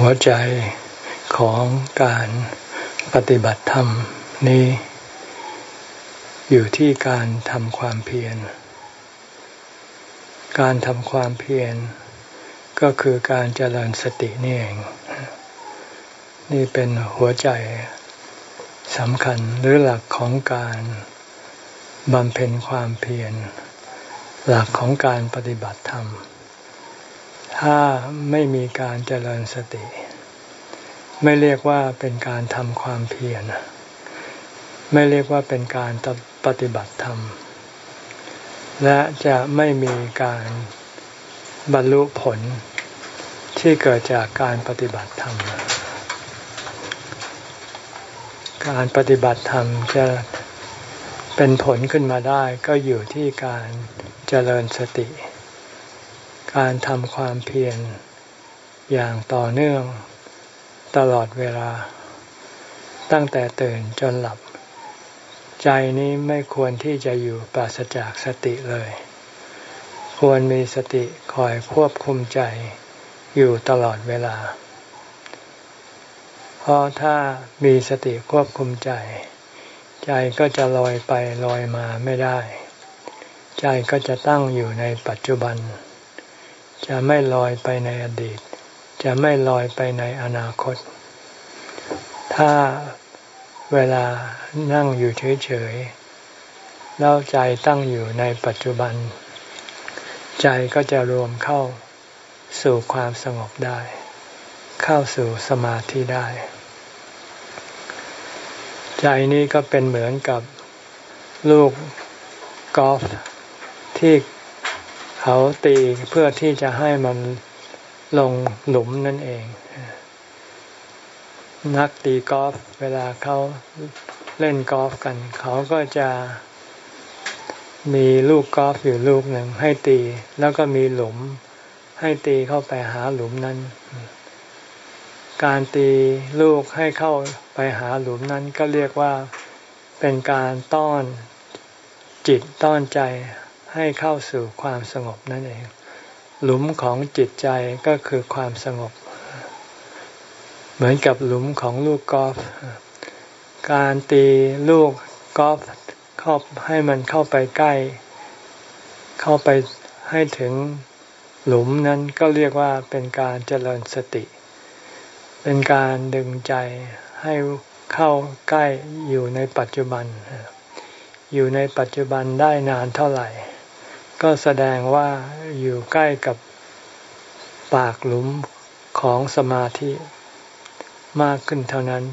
หัวใจของการปฏิบัติธรรมนี้ อยู่ที่การทำความเพียร การทำความเพียร ก็คือการเจริญสตินี่เอง นี่เป็นหัวใจสำคัญหรือหลักของการบำเพ็ญความเพียร หลักของการปฏิบัติธรรม ถ้าไม่มีการเจริญสติ ไม่เรียกว่าเป็นการทำความเพียรไม่เรียกว่าเป็นการปฏิบัติธรรม และจะไม่มีการบรรลุผลที่เกิดจากการปฏิบัติธรรม การปฏิบัติธรรมจะเป็นผลขึ้นมาได้ก็อยู่ที่การเจริญสติ การทำความเพียรอย่างต่อเนื่องตลอดเวลา ตั้งแต่ตื่นจนหลับ ใจนี้ไม่ควรที่จะอยู่ปราศจากสติเลย ควรมีสติคอยควบคุมใจอยู่ตลอดเวลา เพราะถ้ามีสติควบคุมใจ ใจก็จะลอยไปลอยมาไม่ได้ ใจก็จะตั้งอยู่ในปัจจุบัน จะไม่ลอยไปในอดีต จะไม่ลอยไปในอนาคต ถ้าเวลานั่งอยู่เฉยๆแล้วใจตั้งอยู่ในปัจจุบัน ใจก็จะรวมเข้าสู่ความสงบได้ เข้าสู่สมาธิได้ ใจนี้ก็เป็นเหมือนกับลูกกอล์ฟที่ เขาตีเพื่อที่จะให้มันลงหลุมนั่นเอง นักตีกอล์ฟเวลาเขาเล่นกอล์ฟกัน เขาก็จะมีลูกกอล์ฟอยู่ลูกหนึ่งให้ตี แล้วก็มีหลุม ให้ตีเข้าไปหาหลุมนั้น การตีลูกให้เข้าไปหาหลุมนั้นก็เรียกว่าเป็นการต้อนจิตต้อนใจ ให้เข้าสู่ความสงบนั่นเอง หลุมของจิตใจก็คือความสงบ เหมือนกับหลุมของลูกกอล์ฟการตีลูกกอล์ฟเข้าให้มันเข้าไปใกล้ เข้าไปให้ถึงหลุมนั้นก็เรียกว่าเป็นการเจริญสติ เป็นการดึงใจให้เข้าใกล้อยู่ในปัจจุบัน อยู่ในปัจจุบันได้นานเท่าไหร่ ก็แสดงว่าอยู่ใกล้กับปากหลุมของสมาธิมากขึ้นเท่านั้น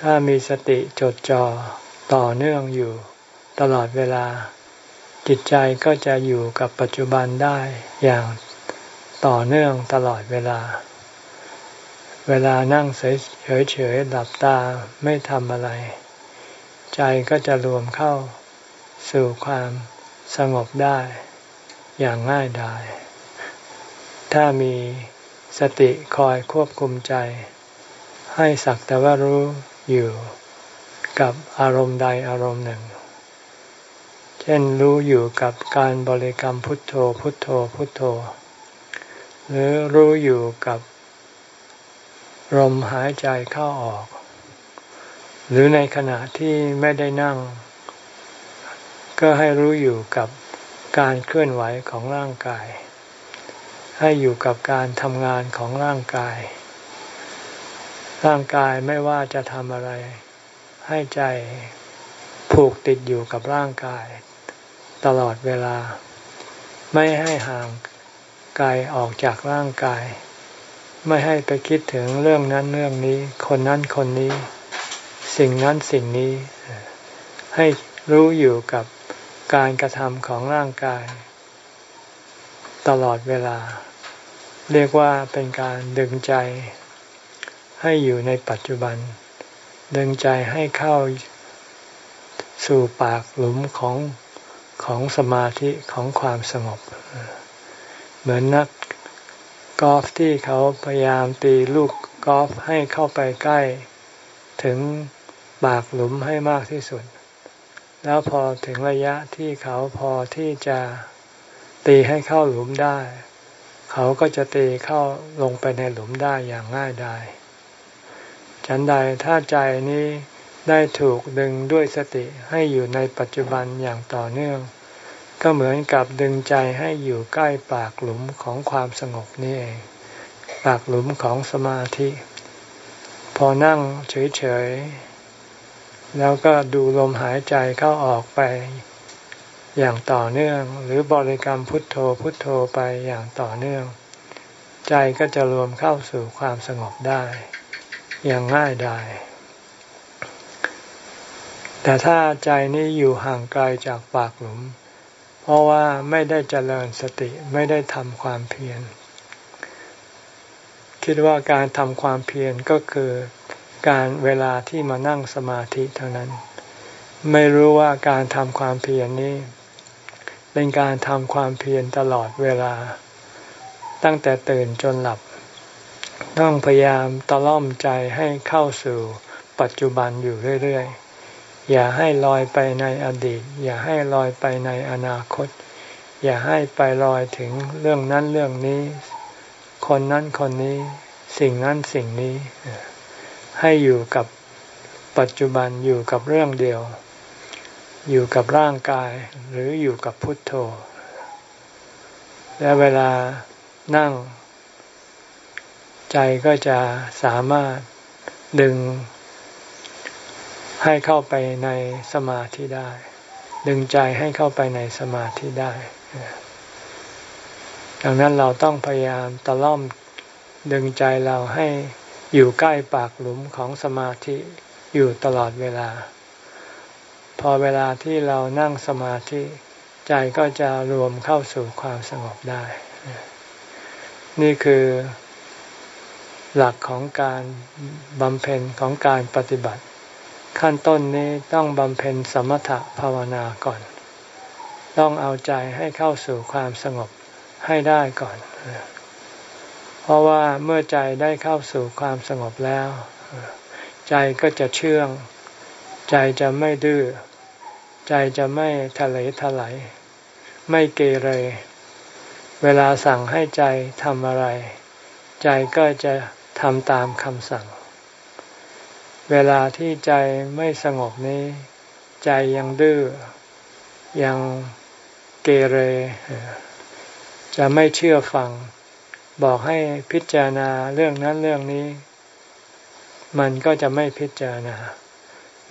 ถ้ามีสติจดจ่อต่อเนื่องอยู่ตลอดเวลา จิตใจก็จะอยู่กับปัจจุบันได้อย่างต่อเนื่องตลอดเวลา เวลานั่งเฉยๆหลับตาไม่ทำอะไร ใจก็จะรวมเข้า สู่ความสงบได้อย่างง่ายดาย ถ้ามีสติคอยควบคุมใจ ให้สักแต่ว่ารู้อยู่กับอารมณ์ใดอารมณ์หนึ่ง เช่นรู้อยู่กับการบริกรรมพุทโธพุทโธพุทโธ หรือรู้อยู่กับลมหายใจเข้าออก หรือในขณะที่ไม่ได้นั่ง ก็ให้รู้อยู่กับการเคลื่อนไหวของร่างกาย ให้อยู่กับการทำงานของร่างกาย ร่างกายไม่ว่าจะทำอะไร ให้ใจผูกติดอยู่กับร่างกาย ตลอดเวลา ไม่ให้ห่างกายออกจากร่างกาย ไม่ให้ไปคิดถึงเรื่องนั้นเรื่องนี้ คนนั้นคนนี้ สิ่งนั้นสิ่งนี้ ให้รู้อยู่กับ การกระทำของร่างกาย ตลอดเวลา เรียกว่าเป็นการดึงใจ ให้อยู่ในปัจจุบัน ดึงใจให้เข้าสู่ปากหลุมของของสมาธิของความสงบ เหมือนนักกอล์ฟที่เขาพยายามตีลูกกอล์ฟให้เข้าไปใกล้ ถึงปากหลุมให้มากที่สุด แล้วพอถึงระยะที่เขาพอที่จะตีให้เข้าหลุมได้ เขาก็จะตีเข้าลงไปในหลุมได้อย่างง่ายดายฉันใดถ้าใจนี้ได้ถูกดึงด้วยสติให้อยู่ในปัจจุบันอย่างต่อเนื่อง ก็เหมือนกับดึงใจให้อยู่ใกล้ปากหลุมของความสงบนี่เอง ปากหลุมของสมาธิ พอนั่งเฉยๆ แล้วก็ดูลมหายใจเข้าออกไปอย่างต่อเนื่อง หรือบริกรรมพุทโธพุทโธไปอย่างต่อเนื่อง ใจก็จะรวมเข้าสู่ความสงบได้ อย่างง่ายดายแต่ถ้าใจนี้อยู่ห่างไกลจากปากหลุม เพราะว่าไม่ได้เจริญสติไม่ได้ทำความเพียรคิดว่าการทำความเพียรก็คือ การเวลาที่มานั่งสมาธิเท่านั้น ไม่รู้ว่าการทำความเพียรนี้เป็นการทำความเพียรตลอดเวลา ตั้งแต่ตื่นจนหลับ ต้องพยายามตะล่อมใจให้เข้าสู่ปัจจุบันอยู่เรื่อยๆ อย่าให้ลอยไปในอดีต อย่าให้ลอยไปในอนาคต อย่าให้ไปลอยถึงเรื่องนั้นเรื่องนี้ คนนั้นคนนี้ สิ่งนั้นสิ่งนี้ ให้อยู่กับปัจจุบันอยู่กับเรื่องเดียว อยู่กับร่างกายหรืออยู่กับพุทโธ และเวลานั่ง ใจก็จะสามารถดึง ให้เข้าไปในสมาธิได้ ดึงใจให้เข้าไปในสมาธิได้ ดังนั้นเราต้องพยายามตะล่อมดึงใจเราให้ อยู่ใกล้ปากหลุมของสมาธิอยู่ตลอดเวลา พอเวลาที่เรานั่งสมาธิ ใจก็จะรวมเข้าสู่ความสงบได้ นี่คือหลักของการบำเพ็ญของการปฏิบัติ ขั้นต้นนี้ต้องบำเพ็ญสมถะภาวนาก่อน ต้องเอาใจให้เข้าสู่ความสงบให้ได้ก่อน เพราะว่าเมื่อใจได้เข้าสู่ความสงบแล้ว ใจก็จะเชื่อง ใจจะไม่ดื้อ ใจจะไม่ทะเลทลายไม่เกเร เวลาสั่งให้ใจทำอะไร ใจก็จะทำตามคำสั่ง เวลาที่ใจไม่สงบนี้ ใจยังดื้อ ยังเกเร จะไม่เชื่อฟัง บอกให้พิจารณาเรื่องนั้นเรื่องนี้ มันก็จะไม่พิจารณา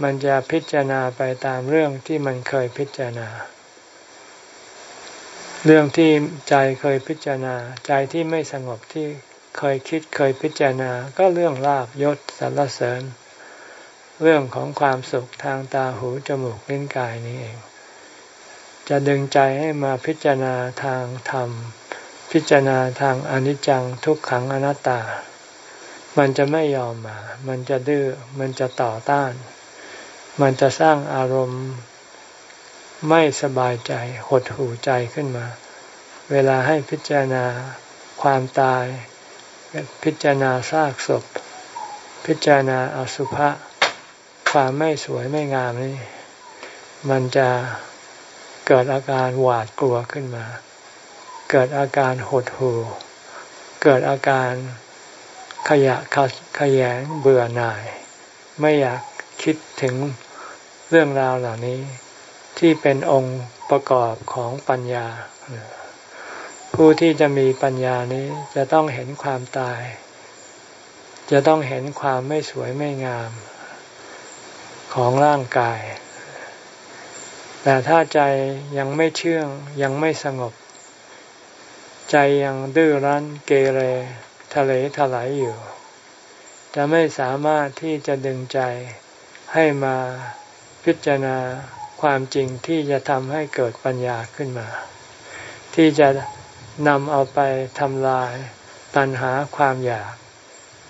มันจะพิจารณาไปตามเรื่องที่มันเคยพิจารณา เรื่องที่ใจเคยพิจารณา ใจที่ไม่สงบที่เคยคิดเคยพิจารณา ก็เรื่องลาบยศสรรเสริญ เรื่องของความสุขทางตาหูจมูกลิ้นกายนี้เอง จะดึงใจให้มาพิจารณาทางธรรม พิจารณาทางอนิจจังทุกขังอนัตตา มันจะไม่ยอมมา มันจะดื้อ มันจะต่อต้าน มันจะสร้างอารมณ์ไม่สบายใจหดหูใจขึ้นมา เวลาให้พิจารณาความตาย พิจารณาซากศพ พิจารณาอสุภะความไม่สวยไม่งามนี่มันจะเกิดอาการหวาดกลัวขึ้นมา เกิดอาการหดหู่ เกิดอาการขยะขยงเบื่อหน่าย ไม่อยากคิดถึงเรื่องราวเหล่านี้ ที่เป็นองค์ประกอบของปัญญา ผู้ที่จะมีปัญญานี้จะต้องเห็นความตาย จะต้องเห็นความไม่สวยไม่งาม ของร่างกาย แต่ถ้าใจยังไม่เชื่องยังไม่สงบ ใจยังดื้อรั้นเกเรทะเลทลายอยู่ จะไม่สามารถที่จะดึงใจให้มาพิจารณาความจริงที่จะทำให้เกิดปัญญาขึ้นมา ที่จะนำเอาไปทำลายตัณหาความอยาก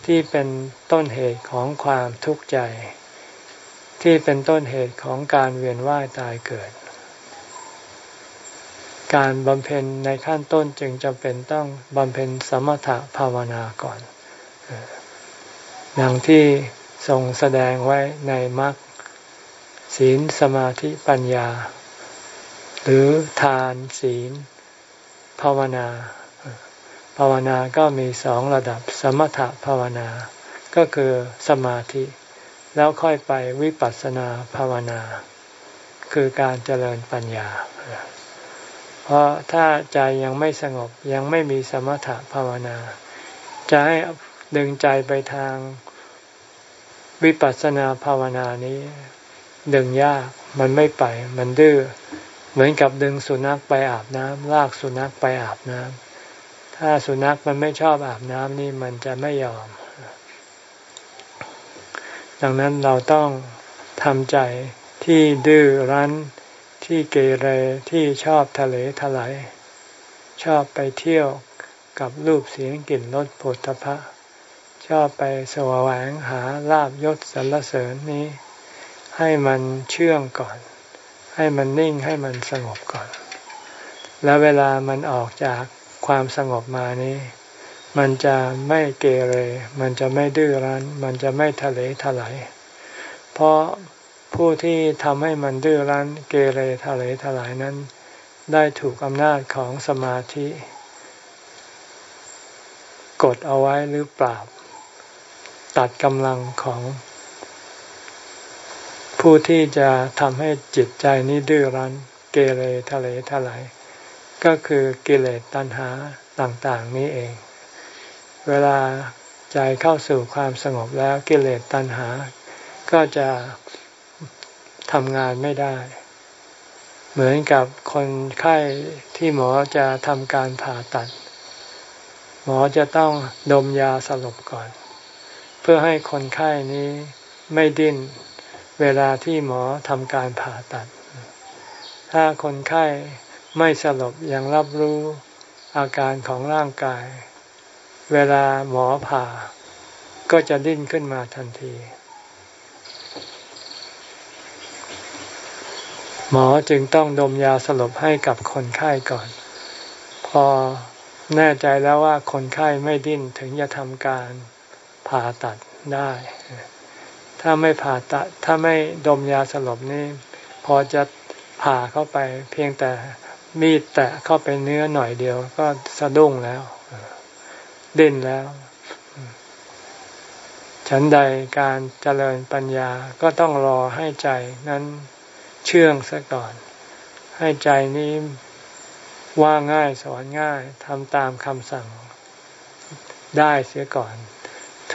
ที่เป็นต้นเหตุของความทุกข์ใจ ที่เป็นต้นเหตุของการเวียนว่ายตายเกิด การบำเพ็ญในขั้นต้นจึงจำเป็นต้องบำเพ็ญสมถะภาวนาก่อนอย่างที่ทรงแสดงไว้ในมรรคศีลสมาธิปัญญา หรือทานศีล ภาวนา ภาวนาก็มีสองระดับ สมถภาวนา ก็คือสมาธิ แล้วค่อยไปวิปัสสนาภาวนา คือการเจริญปัญญา เพราะถ้าใจยังไม่สงบยังไม่มีสมถะภาวนา จะให้ดึงใจไปทางวิปัสสนาภาวนานี้ ดึงยากมันไม่ไป มันดื้อเหมือนกับดึงสุนัขไปอาบน้ำลากสุนัขไปอาบน้ำถ้าสุนัขมันไม่ชอบอาบน้ำนี่มันจะไม่ยอม ดังนั้นเราต้องทำใจที่ดื้อรั้น ที่เกเรที่ชอบทะเลทลายชอบไปเที่ยวกับรูปเสียงกลิ่นรสผลทพะชอบไปสวแหวงหาลาบยศสรรเสริญนี้ ให้มันเชื่องก่อน ให้มันนิ่งให้มันสงบก่อน แล้วเวลามันออกจากความสงบมานี้ มันจะไม่เกเร มันจะไม่ดื้อรั้น มันจะไม่ทะเลทลายเพราะ ผู้ที่ทำให้มันดื้อรั้นเกเรทะเลทลายนั้น ได้ถูกอำนาจของสมาธิ กดเอาไว้หรือปราบ ตัดกำลังของ ผู้ที่จะทำให้จิตใจนี้ดื้อรั้น เกเรทะเลทลายก็คือกิเลสตัณหาต่างๆนี้เอง เวลาใจเข้าสู่ความสงบแล้วกิเลสตัณหา ก็จะ ทำงานไม่ได้ เหมือนกับคนไข้ที่หมอจะทำการผ่าตัด หมอจะต้องดมยาสลบก่อน เพื่อให้คนไข้นี้ไม่ดิ้นเวลาที่หมอทำการผ่าตัด ถ้าคนไข้ไม่สลบยังรับรู้อาการของร่างกาย เวลาหมอผ่าก็จะดิ้นขึ้นมาทันที หมอจึงต้องดมยาสลบให้กับคนไข้ก่อน พอแน่ใจแล้วว่าคนไข้ไม่ดิ้นถึงจะทำการผ่าตัดได้ ถ้าไม่ผ่าตัด ถ้าไม่ดมยาสลบนี่ พอจะผ่าเข้าไป เพียงแต่มีดแตะเข้าไปเนื้อหน่อยเดียว ก็สะดุ้งแล้วดิ้นแล้ว ฉันใดการเจริญปัญญาก็ต้องรอให้ใจนั้น เชื่องซะก่อน ให้ใจนี้ว่าง่ายสอนง่ายทำตามคำสั่งได้เสียก่อน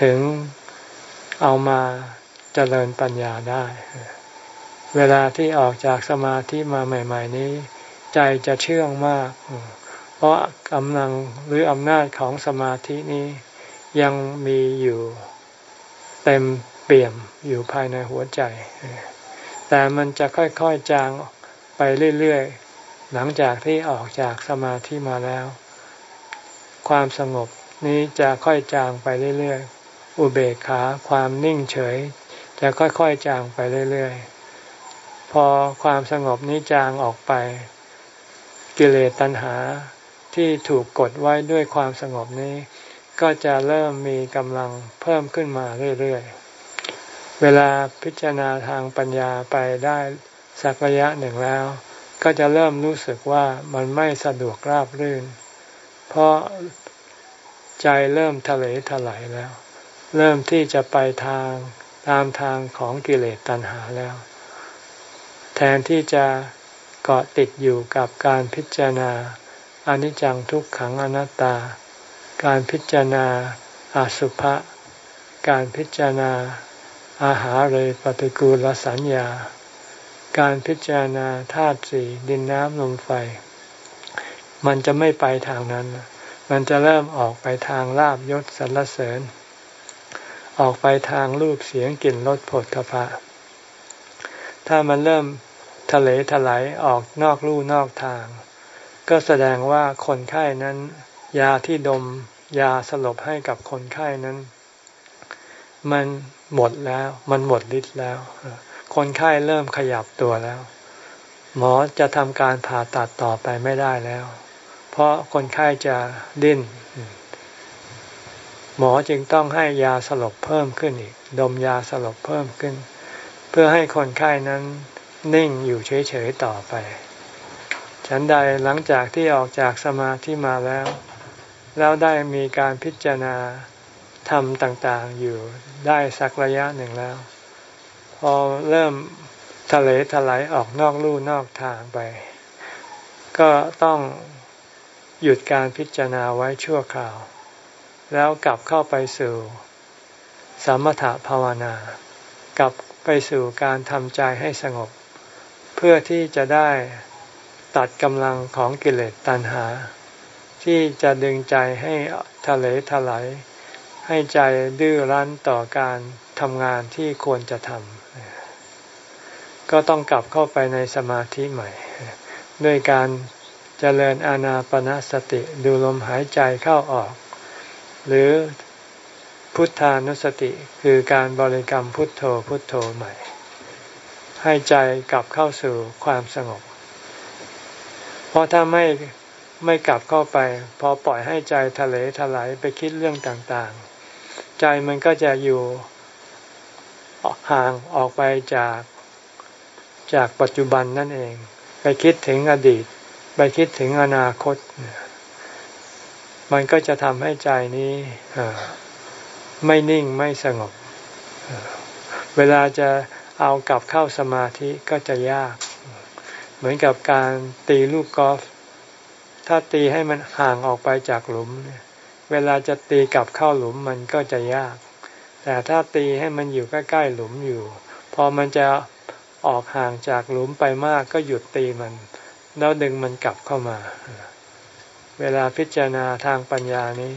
ถึงเอามาเจริญปัญญาได้ เวลาที่ออกจากสมาธิมาใหม่ ๆ นี้ ใจจะเชื่องมาก เพราะกำลังหรืออำนาจของสมาธินี้ ยังมีอยู่เต็มเปี่ยมอยู่ภายในหัวใจ แต่มันจะค่อยๆจางไปเรื่อยๆ หลังจากที่ออกจากสมาธิมาแล้ว ความสงบนี้จะค่อยจางไปเรื่อยๆ อุเบกขาความนิ่งเฉย จะค่อยๆจางไปเรื่อยๆ พอความสงบนี้จางออกไป กิเลสตัณหาที่ถูกกดไว้ด้วยความสงบนี้ ก็จะเริ่มมีกำลังเพิ่มขึ้นมาเรื่อยๆ เวลาพิจารณาทางปัญญาไปได้สักระยะหนึ่งแล้ว ก็จะเริ่มรู้สึกว่ามันไม่สะดวกราบรื่น เพราะใจเริ่มทะเลถลายแล้ว เริ่มที่จะไปทางตามทางของกิเลสตัณหาแล้ว แทนที่จะเกาะติดอยู่กับการพิจารณาอนิจจังทุกขังอนัตตา การพิจารณาอาสุภะการพิจารณา อาหารเลยปฏิกูลสัญญา การพิจารณาธาตุสี่ดินน้ำลมไฟ มันจะไม่ไปทางนั้น มันจะเริ่มออกไปทางลาบยศสรรเสริญ ออกไปทางรูปเสียงกลิ่นรสผลทพะ ถ้ามันเริ่มทะเลถลายออกนอกลู่นอกทาง ก็แสดงว่าคนไข้นั้น ยาที่ดมยาสลบให้กับคนไข้นั้น มัน หมดแล้ว มันหมดฤทธิ์แล้ว คนไข้เริ่มขยับตัวแล้ว หมอจะทำการผ่าตัดต่อไปไม่ได้แล้ว เพราะคนไข้จะดิ้น หมอจึงต้องให้ยาสลบเพิ่มขึ้นอีก ดมยาสลบเพิ่มขึ้น เพื่อให้คนไข้นั้นนิ่งอยู่เฉยๆต่อไป ฉันใดหลังจากที่ออกจากสมาธิมาแล้ว แล้วได้มีการพิจารณา ทำต่างๆอยู่ได้สักระยะหนึ่งแล้ว พอเริ่มทะเลถลายออกนอกลู่นอกทางไป ก็ต้องหยุดการพิจารณาไว้ชั่วคราว แล้วกลับเข้าไปสู่สมถภาวนากลับไปสู่การทำใจให้สงบ เพื่อที่จะได้ตัดกำลังของกิเลสตัณหา ที่จะดึงใจให้ทะเลถลาย ให้ใจดื้อรั้นต่อการทำงานที่ควรจะทำก็ต้องกลับเข้าไปในสมาธิใหม่ ด้วยการเจริญอาณาปณะสติดูลมหายใจเข้าออก หรือพุทธานุสติคือการบริกรรมพุทโธพุทโธใหม่ ให้ใจกลับเข้าสู่ความสงบ เพราะถ้าไม่ไม่กลับเข้าไป พอปล่อยให้ใจทะเลถลายไปคิดเรื่องต่าง ใจมันก็จะอยู่ห่างออกไปจากจากปัจจุบันนั่นเอง ไปคิดถึงอดีต ไปคิดถึงอนาคต มันก็จะทำให้ใจนี้ไม่นิ่งไม่สงบ เวลาจะเอากลับเข้าสมาธิก็จะยาก เหมือนกับการตีลูกกอล์ฟถ้าตีให้มันห่างออกไปจากหลุมเเวลาจะตีกลับเข้าหลุมมันก็จะยาก แต่ถ้าตีให้มันอยู่ใกล้ๆหลุมอยู่ พอมันจะออกห่างจากหลุมไปมากก็หยุดตีมัน แล้วดึงมันกลับเข้ามา เวลาพิจารณาทางปัญญานี้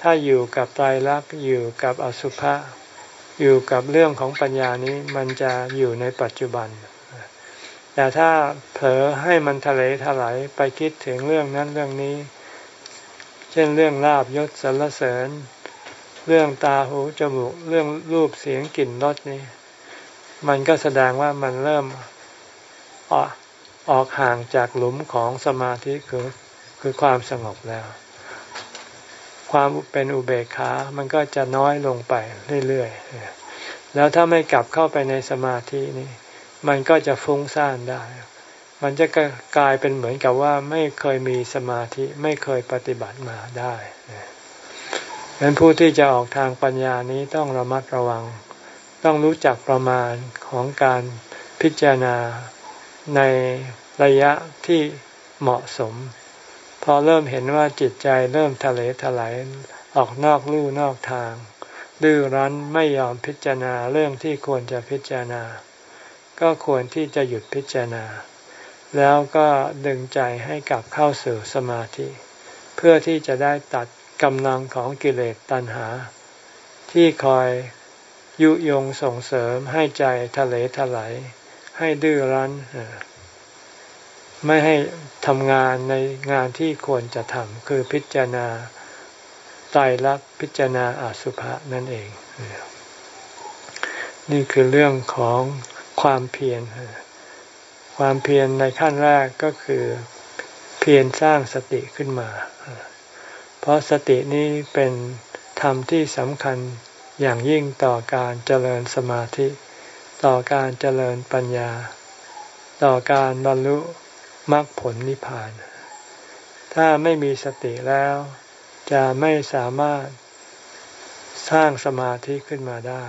ถ้าอยู่กับไตรลักษณ์อยู่กับอสุภะอยู่กับเรื่องของปัญญานี้มันจะอยู่ในปัจจุบัน แต่ถ้าเผลอให้มันทะเลถลายไปคิดถึงเรื่องนั้นเรื่องนี้ เช่นเรื่องลาบยศสรรเสริญ เรื่องตาหูจมูก เรื่องรูปเสียงกลิ่นรสนี้ มันก็แสดงว่ามันเริ่มอออกห่างจากหลุมของสมาธิคือคือความสงบแล้ว ความเป็นอุเบกขา มันก็จะน้อยลงไปเรื่อยๆ แล้วถ้าไม่กลับเข้าไปในสมาธินี่มันก็จะฟุ้งซ่านได้ มันจะกลายเป็นเหมือนกับว่าไม่เคยมีสมาธิไม่เคยปฏิบัติมาได้ดังนั้นผู้ที่จะออกทางปัญญานี้ต้องระมัดระวัง ต้องรู้จักประมาณของการพิจารณาในระยะที่เหมาะสม พอเริ่มเห็นว่าจิตใจเริ่มทะเลถลายออกนอกลู่นอกทางดื้อรั้นไม่ยอมพิจารณาเรื่องที่ควรจะพิจารณา ก็ควรที่จะหยุดพิจารณา แล้วก็ดึงใจให้กลับเข้าสู่สมาธิ เพื่อที่จะได้ตัดกำลังของกิเลสตัณหา ที่คอยยุยงส่งเสริมให้ใจทะเลถลายให้ดื้อรั้น ไม่ให้ทำงานในงานที่ควรจะทำคือพิจารณาไตรลักษณ์พิจารณาอาสุภะนั่นเอง นี่คือเรื่องของความเพียร ความเพียรในขั้นแรกก็คือเพียรสร้างสติขึ้นมา เพราะสตินี้เป็นธรรมที่สำคัญอย่างยิ่งต่อการเจริญสมาธิ ต่อการเจริญปัญญา ต่อการบรรลุมรรคผลนิพพาน ถ้าไม่มีสติแล้ว จะไม่สามารถสร้างสมาธิขึ้นมาได้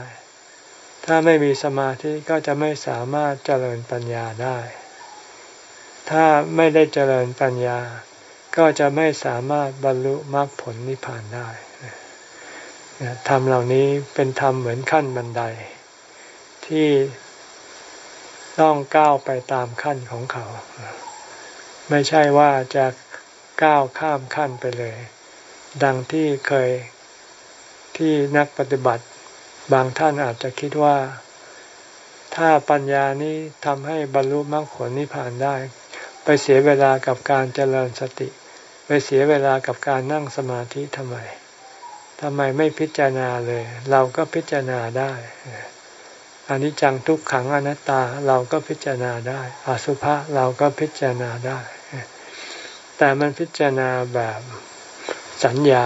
ถ้าไม่มีสมาธิก็จะไม่สามารถเจริญปัญญาได้ ถ้าไม่ได้เจริญปัญญา ก็จะไม่สามารถบรรลุมรรคผลนิพพานได้ธรรมเหล่านี้เป็นธรรมเหมือนขั้นบันได ที่ต้องก้าวไปตามขั้นของเขา ไม่ใช่ว่าจะก้าวข้ามขั้นไปเลย ดังที่เคยที่นักปฏิบัติ บางท่านอาจจะคิดว่า ถ้าปัญญานี้ทำให้บรรลุมรรคผลนิพพานได้ ไปเสียเวลากับการเจริญสติ ไปเสียเวลากับการนั่งสมาธิทำไมทำไมไม่พิจารณาเลย เราก็พิจารณาได้อนิจจังทุกขังอนัตตาเราก็พิจารณาได้อสุภะเราก็พิจารณาได้ แต่มันพิจารณาแบบสัญญา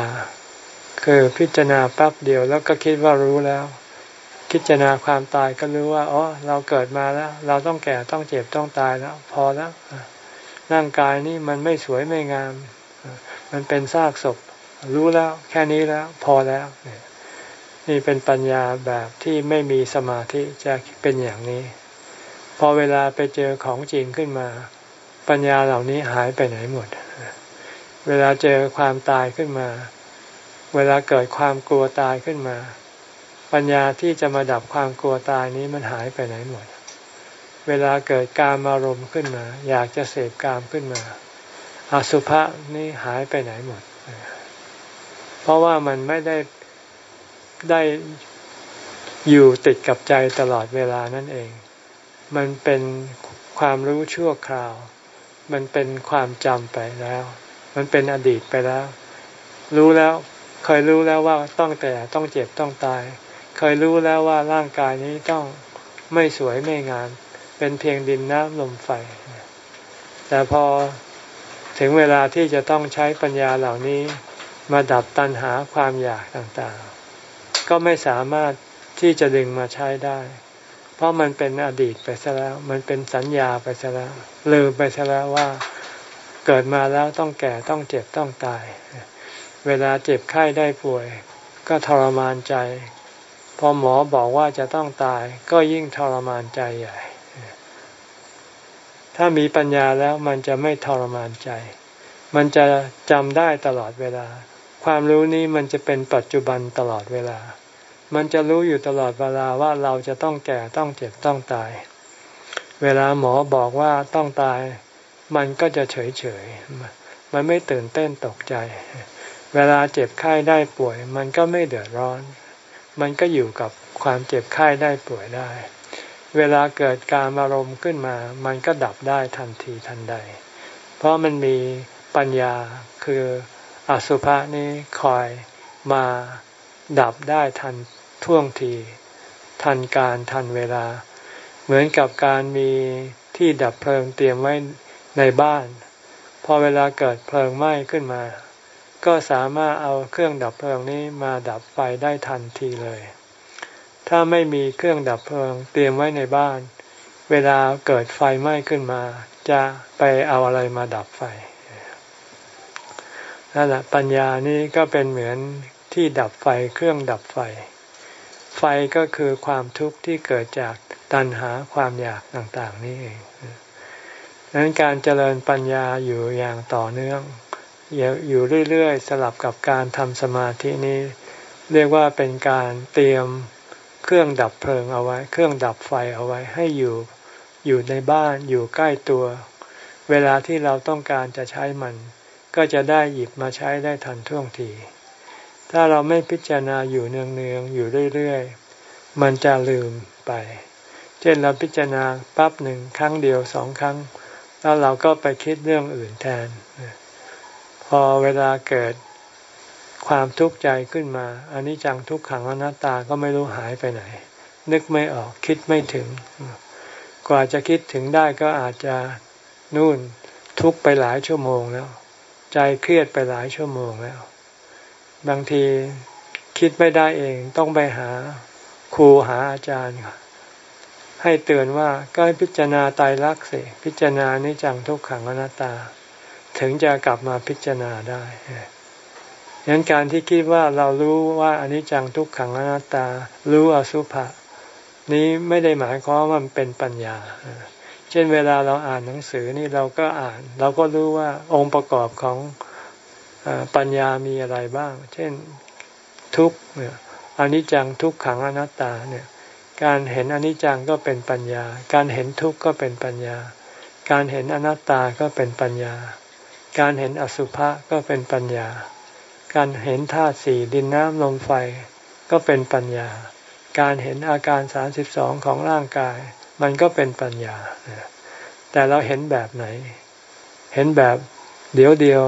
คือพิจารณาแป๊บเดียวแล้วก็คิดว่ารู้แล้ว พิจารณาความตายก็รู้ว่าอ๋อเราเกิดมาแล้ว เราต้องแก่ต้องเจ็บต้องตายแล้ว พอแล้วร่างกายนี้มันไม่สวยไม่งาม มันเป็นซากศพ รู้แล้ว แค่นี้แล้ว พอแล้ว นี่เป็นปัญญาแบบที่ไม่มีสมาธิจะเป็นอย่างนี้ พอเวลาไปเจอของจริงขึ้นมา ปัญญาเหล่านี้หายไปไหนหมด เวลาเจอความตายขึ้นมา เวลาเกิดความกลัวตายขึ้นมา ปัญญาที่จะมาดับความกลัวตายนี้มันหายไปไหนหมด เวลาเกิดการอารมณ์ขึ้นมา อยากจะเสพกามขึ้นมาอสุภะนี่หายไปไหนหมด เพราะว่ามันไม่ได้ได้อยู่ติดกับใจตลอดเวลานั่นเอง มันเป็นความรู้ชั่วคราว มันเป็นความจำไปแล้ว มันเป็นอดีตไปแล้ว รู้แล้ว เคยรู้แล้วว่าต้องแต่ต้องเจ็บต้องตาย เคยรู้แล้วว่าร่างกายนี้ต้องไม่สวยไม่งาม เป็นเพียงดินน้ำลมไฟ แต่พอถึงเวลาที่จะต้องใช้ปัญญาเหล่านี้ มาดับตัณหาความอยากต่างๆ ก็ไม่สามารถที่จะดึงมาใช้ได้ เพราะมันเป็นอดีตไปซะแล้ว มันเป็นสัญญาไปซะแล้วลืมไปซะแล้วว่า เกิดมาแล้วต้องแก่ต้องเจ็บต้องตาย เวลาเจ็บไข้ได้ป่วย ก็ทรมานใจ พอหมอบอกว่าจะต้องตาย ก็ยิ่งทรมานใจใหญ่ ถ้ามีปัญญาแล้วมันจะไม่ทรมานใจ มันจะจำได้ตลอดเวลา ความรู้นี้มันจะเป็นปัจจุบันตลอดเวลา มันจะรู้อยู่ตลอดเวลาว่าเราจะต้องแก่ต้องเจ็บต้องตาย เวลาหมอบอกว่าต้องตาย มันก็จะเฉยเฉยมันไม่ตื่นเต้นตกใจ เวลาเจ็บไข้ได้ป่วย มันก็ไม่เดือดร้อน มันก็อยู่กับความเจ็บไข้ได้ป่วยได้ เวลาเกิดการอารมณ์ขึ้นมา มันก็ดับได้ทันทีทันใด เพราะมันมีปัญญาคืออสุภะนี้คอยมาดับได้ทันท่วงที ทันการทันเวลา เหมือนกับการมีที่ดับเพลิงเตรียมไว้ในบ้าน พอเวลาเกิดเพลิงไหม้ขึ้นมา ก็สามารถเอาเครื่องดับเพลิงนี้มาดับไฟได้ทันทีเลย ถ้าไม่มีเครื่องดับเพลิงเตรียมไว้ในบ้าน เวลาเกิดไฟไหม้ขึ้นมา จะไปเอาอะไรมาดับไฟนั่นแหละปัญญานี้ก็เป็นเหมือนที่ดับไฟเครื่องดับไฟ ไฟก็คือความทุกข์ที่เกิดจากตัณหาความอยากต่างๆนี่เองดังนั้นการเจริญปัญญาอยู่อย่างต่อเนื่อง อยู่เรื่อยๆ สลับกับการทำสมาธินี้ เรียกว่าเป็นการเตรียมเครื่องดับเพลิงเอาไว้ เครื่องดับไฟเอาไว้ให้อยู่อยู่ในบ้านอยู่ใกล้ตัว เวลาที่เราต้องการจะใช้มัน ก็จะได้หยิบมาใช้ได้ทันท่วงที ถ้าเราไม่พิจารณาอยู่เนืองๆอยู่เรื่อยๆ มันจะลืมไป เช่นเราพิจารณาปั๊บหนึ่งครั้งเดียวสองครั้ง แล้วเราก็ไปคิดเรื่องอื่นแทน พอเวลาเกิดความทุกข์ใจขึ้นมาอันนี้จังทุกขังอนัตตาก็ไม่รู้หายไปไหน นึกไม่ออกคิดไม่ถึง กว่าจะคิดถึงได้ก็อาจจะนู่นทุกไปหลายชั่วโมงแล้ว ใจเครียดไปหลายชั่วโมงแล้ว บางทีคิดไม่ได้เองต้องไปหาครูหาอาจารย์ ให้เตือนว่าก็ให้พิจารณาตายรักสิพิจารณานิจังทุกขังอนัตตา ถึงจะกลับมาพิจารณาได้ฉะนั้นการที่คิดว่าเรารู้ว่าอนิจจังทุกขังอนัตตา รู้อสุภะนี้ไม่ได้หมายความว่ามันเป็นปัญญา เช่นเวลาเราอ่านหนังสือนี่เราก็อ่าน เราก็รู้ว่าองค์ประกอบของปัญญามีอะไรบ้าง เช่นทุกเนี่ยอนิจจังทุกขังอนัตตาเนี่ย การเห็นอนิจจังก็เป็นปัญญา การเห็นทุกข์ก็เป็นปัญญา การเห็นอนัตตาก็เป็นปัญญา การเห็นอสุภะก็เป็นปัญญา การเห็นธาตุสี่ดินน้ำลมไฟก็เป็นปัญญา การเห็นอาการสามสิบสองของร่างกาย มันก็เป็นปัญญา แต่เราเห็นแบบไหน เห็นแบบเดียวเดียว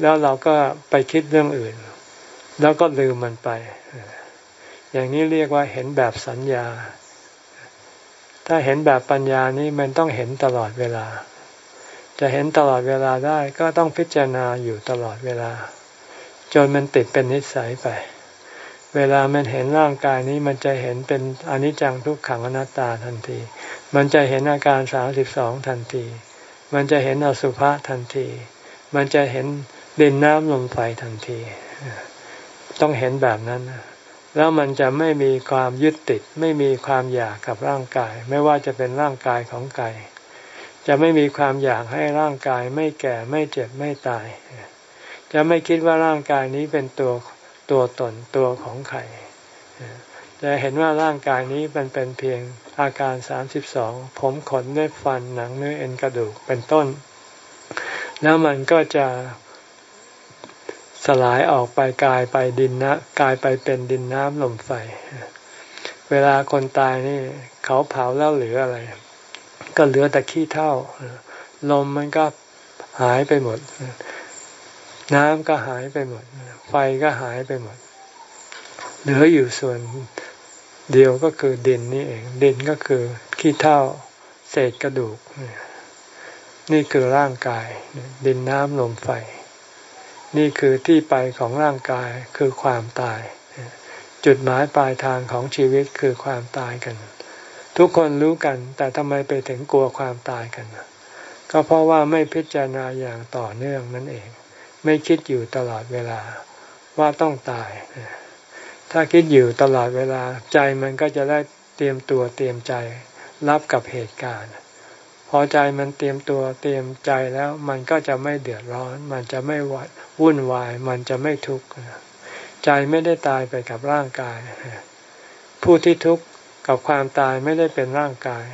แล้วเราก็ไปคิดเรื่องอื่น แล้วก็ลืมมันไป อย่างนี้เรียกว่าเห็นแบบสัญญา ถ้าเห็นแบบปัญญานี้มันต้องเห็นตลอดเวลา จะเห็นตลอดเวลาได้ก็ต้องพิจารณาอยู่ตลอดเวลา จนมันติดเป็นนิสัยไป เวลามันเห็นร่างกายนี้มันจะเห็นเป็นอนิจจังทุกขังอนัตตาทันที มันจะเห็นอาการสามสิบสองทันที มันจะเห็นอสุภะทันที มันจะเห็นดินน้ำลมไฟทันที ต้องเห็นแบบนั้นแล้วมันจะไม่มีความยึดติด ไม่มีความอยากกับร่างกาย ไม่ว่าจะเป็นร่างกายของกาย จะไม่มีความอยากให้ร่างกายไม่แก่ไม่เจ็บไม่ตาย จะไม่คิดว่าร่างกายนี้เป็นตัวตัวตนตัวของใครจะเห็นว่าร่างกายนี้มันเป็นเพียงอาการสามสิบสองผมขนเล็บฟันหนังเนื้อเอ็นกระดูกเป็นต้น แล้วมันก็จะสลายออกไปกลายไปดินนะกลายไปเป็นดินน้ำลมไฟ เวลาคนตายนี่ เขาเผาแล้วเหลืออะไร ก็เหลือแต่ขี้เท่า ลมมันก็หายไปหมด น้ำก็หายไปหมด ไฟก็หายไปหมด เหลืออยู่ส่วนเดียวก็คือดินนี่เอง ดินก็คือขี้เท่า เศษกระดูก นี่คือร่างกาย ดินน้ำลมไฟ นี่คือที่ไปของร่างกายคือความตาย จุดหมายปลายทางของชีวิตคือความตายกัน ทุกคนรู้กัน แต่ทำไมไปถึงกลัวความตายกัน ก็เพราะว่าไม่พิจารณาอย่างต่อเนื่องนั่นเอง ไม่คิดอยู่ตลอดเวลาว่าต้องตาย ถ้าคิดอยู่ตลอดเวลาใจมันก็จะได้เตรียมตัวเตรียมใจรับกับเหตุการณ์ พอใจมันเตรียมตัวเตรียมใจแล้วมันก็จะไม่เดือดร้อน มันจะไม่วุ่นวาย มันจะไม่ทุกข์ใจไม่ได้ตายไปกับร่างกาย ผู้ที่ทุกข์ กับความตายไม่ได้เป็นร่างกาย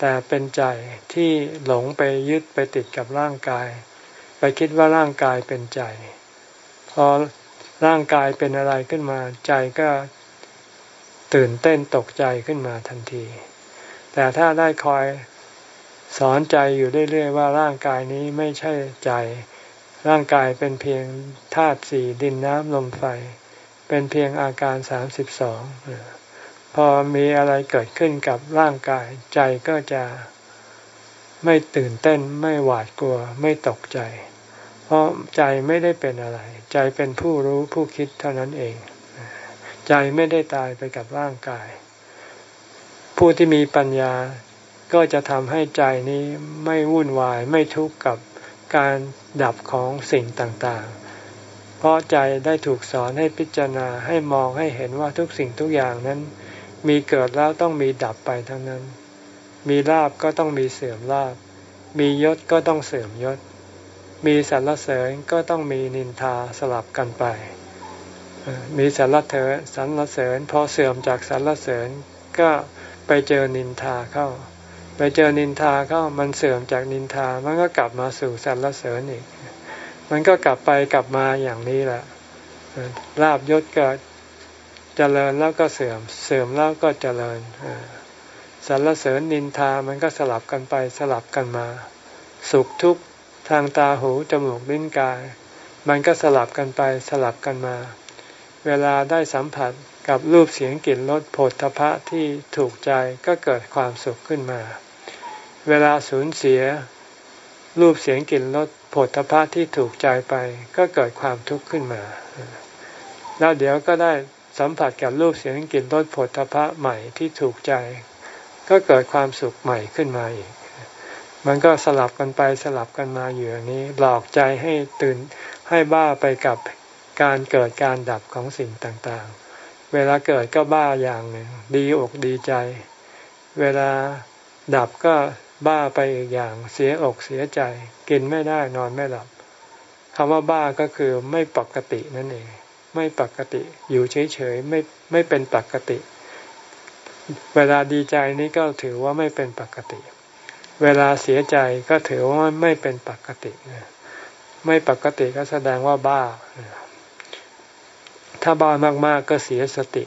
แต่เป็นใจที่หลงไปยึดไปติดกับร่างกาย ไปคิดว่าร่างกายเป็นใจ พอร่างกายเป็นอะไรขึ้นมา ใจก็ตื่นเต้นตกใจขึ้นมาทันที แต่ถ้าได้คอยสอนใจอยู่เรื่อยๆว่าร่างกายนี้ไม่ใช่ใจ ร่างกายเป็นเพียงธาตุสี่ดินน้ำลมไฟ เป็นเพียงอาการสามสิบสอง พอมีอะไรเกิดขึ้นกับร่างกายใจก็จะไม่ตื่นเต้นไม่หวาดกลัวไม่ตกใจ เพราะใจไม่ได้เป็นอะไร ใจเป็นผู้รู้ผู้คิดเท่านั้นเอง ใจไม่ได้ตายไปกับร่างกาย ผู้ที่มีปัญญาก็จะทำให้ใจนี้ไม่วุ่นวายไม่ทุกข์กับการดับของสิ่งต่างๆ เพราะใจได้ถูกสอนให้พิจารณาให้มองให้เห็นว่าทุกสิ่งทุกอย่างนั้น มีเกิดแล้วต้องมีดับไปทั้งนั้น มีลาบก็ต้องมีเสื่อมลาบ มียศก็ต้องเสื่อมยศ มีสรรเสริญก็ต้องมีนินทาสลับกันไป มีสรรเสริญสรรเสริญพอเสื่อมจากสรรเสริญก็ไปเจอนินทาเข้า ไปเจอนินทาเข้ามันเสื่อมจากนินทา มันก็กลับมาสู่สรรเสริญอีก มันก็กลับไปกลับมาอย่างนี้แหละลาบยศก็ เจริญแล้วก็เสื่อม เสื่อมแล้วก็เจริญสรรเสริญนินทามันก็สลับกันไปสลับกันมา สุขทุกข์ทางตาหูจมูกลิ้นกาย มันก็สลับกันไปสลับกันมา เวลาได้สัมผัสกับรูปเสียงกลิ่นรสผฏฐพะที่ถูกใจก็เกิดความสุขขึ้นมา เวลาสูญเสีย รูปเสียงกลิ่นรสผฏฐพะที่ถูกใจไป ก็เกิดความทุกข์ขึ้นมา แล้วเดี๋ยวก็ได้ สัมผัสกับรูปเสียงกลิ่นรสโผฏฐพะใหม่ที่ถูกใจ ก็เกิดความสุขใหม่ขึ้นมาอีก มันก็สลับกันไปสลับกันมาอยู่อย่างนี้ หลอกใจให้ตื่นให้บ้าไปกับการเกิดการดับของสิ่งต่างๆ เวลาเกิดก็บ้าอย่างหนึ่งดีอกดีใจ เวลาดับก็บ้าไปอีกอย่างเสียอกเสียใจ กินไม่ได้นอนไม่หลับคำว่าบ้าก็คือไม่ปกตินั่นเอง ไม่ปกติ อยู่เฉยๆไม่ไม่เป็นปกติ เวลาดีใจนี้ก็ถือว่าไม่เป็นปกติ เวลาเสียใจก็ถือว่าไม่เป็นปกติ ไม่ปกติก็แสดงว่าบ้า ถ้าบ้ามากๆก็เสียสติ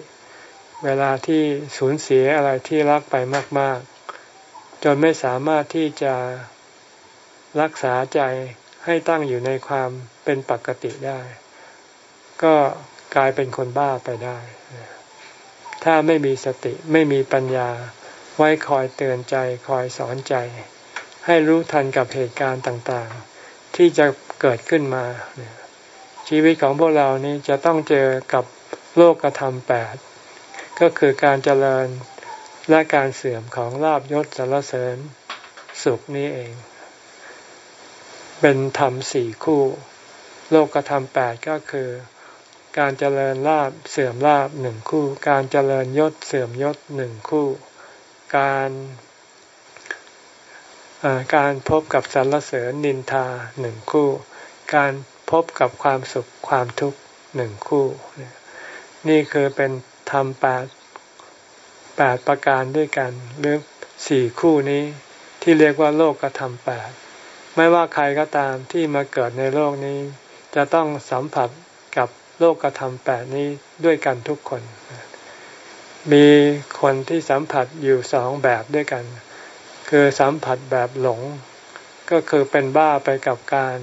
เวลาที่สูญเสียอะไรที่รักไปมาก ๆ จนไม่สามารถที่จะรักษาใจให้ตั้งอยู่ในความเป็นปกติได้ ก็กลายเป็นคนบ้าไปได้ ถ้าไม่มีสติไม่มีปัญญา ไว้คอยเตือนใจคอยสอนใจ ให้รู้ทันกับเหตุการณ์ต่างๆ ที่จะเกิดขึ้นมา ชีวิตของพวกเรานี้จะต้องเจอกับโลกธรรมแปดก็คือการเจริญและการเสื่อมของลาบยศสารเสริญสุขนี้เอง เป็นธรรมสี่คู่ โลกธรรมแปดก็คือ การเจริญลาบเสื่อมลาบหนึ่งคู่ การเจริญยศเสื่อมยศหนึ่งคู่ การการพบกับสรรเสริญนินทาหนึ่งคู่ การพบกับความสุขความทุกข์หนึ่งคู่ นี่คือเป็นธรรมแปดแปดประการด้วยกันหรือสี่คู่นี้ที่เรียกว่าโลกกระทำแปดไม่ว่าใครก็ตามที่มาเกิดในโลกนี้ จะต้องสัมผัส ลกกระทำแปดนี้ด้วยกันทุกคน มีคนที่สัมผัสอยู่สองแบบด้วยกัน คือสัมผัสแบบหลง ก็คือเป็นบ้าไปกับการ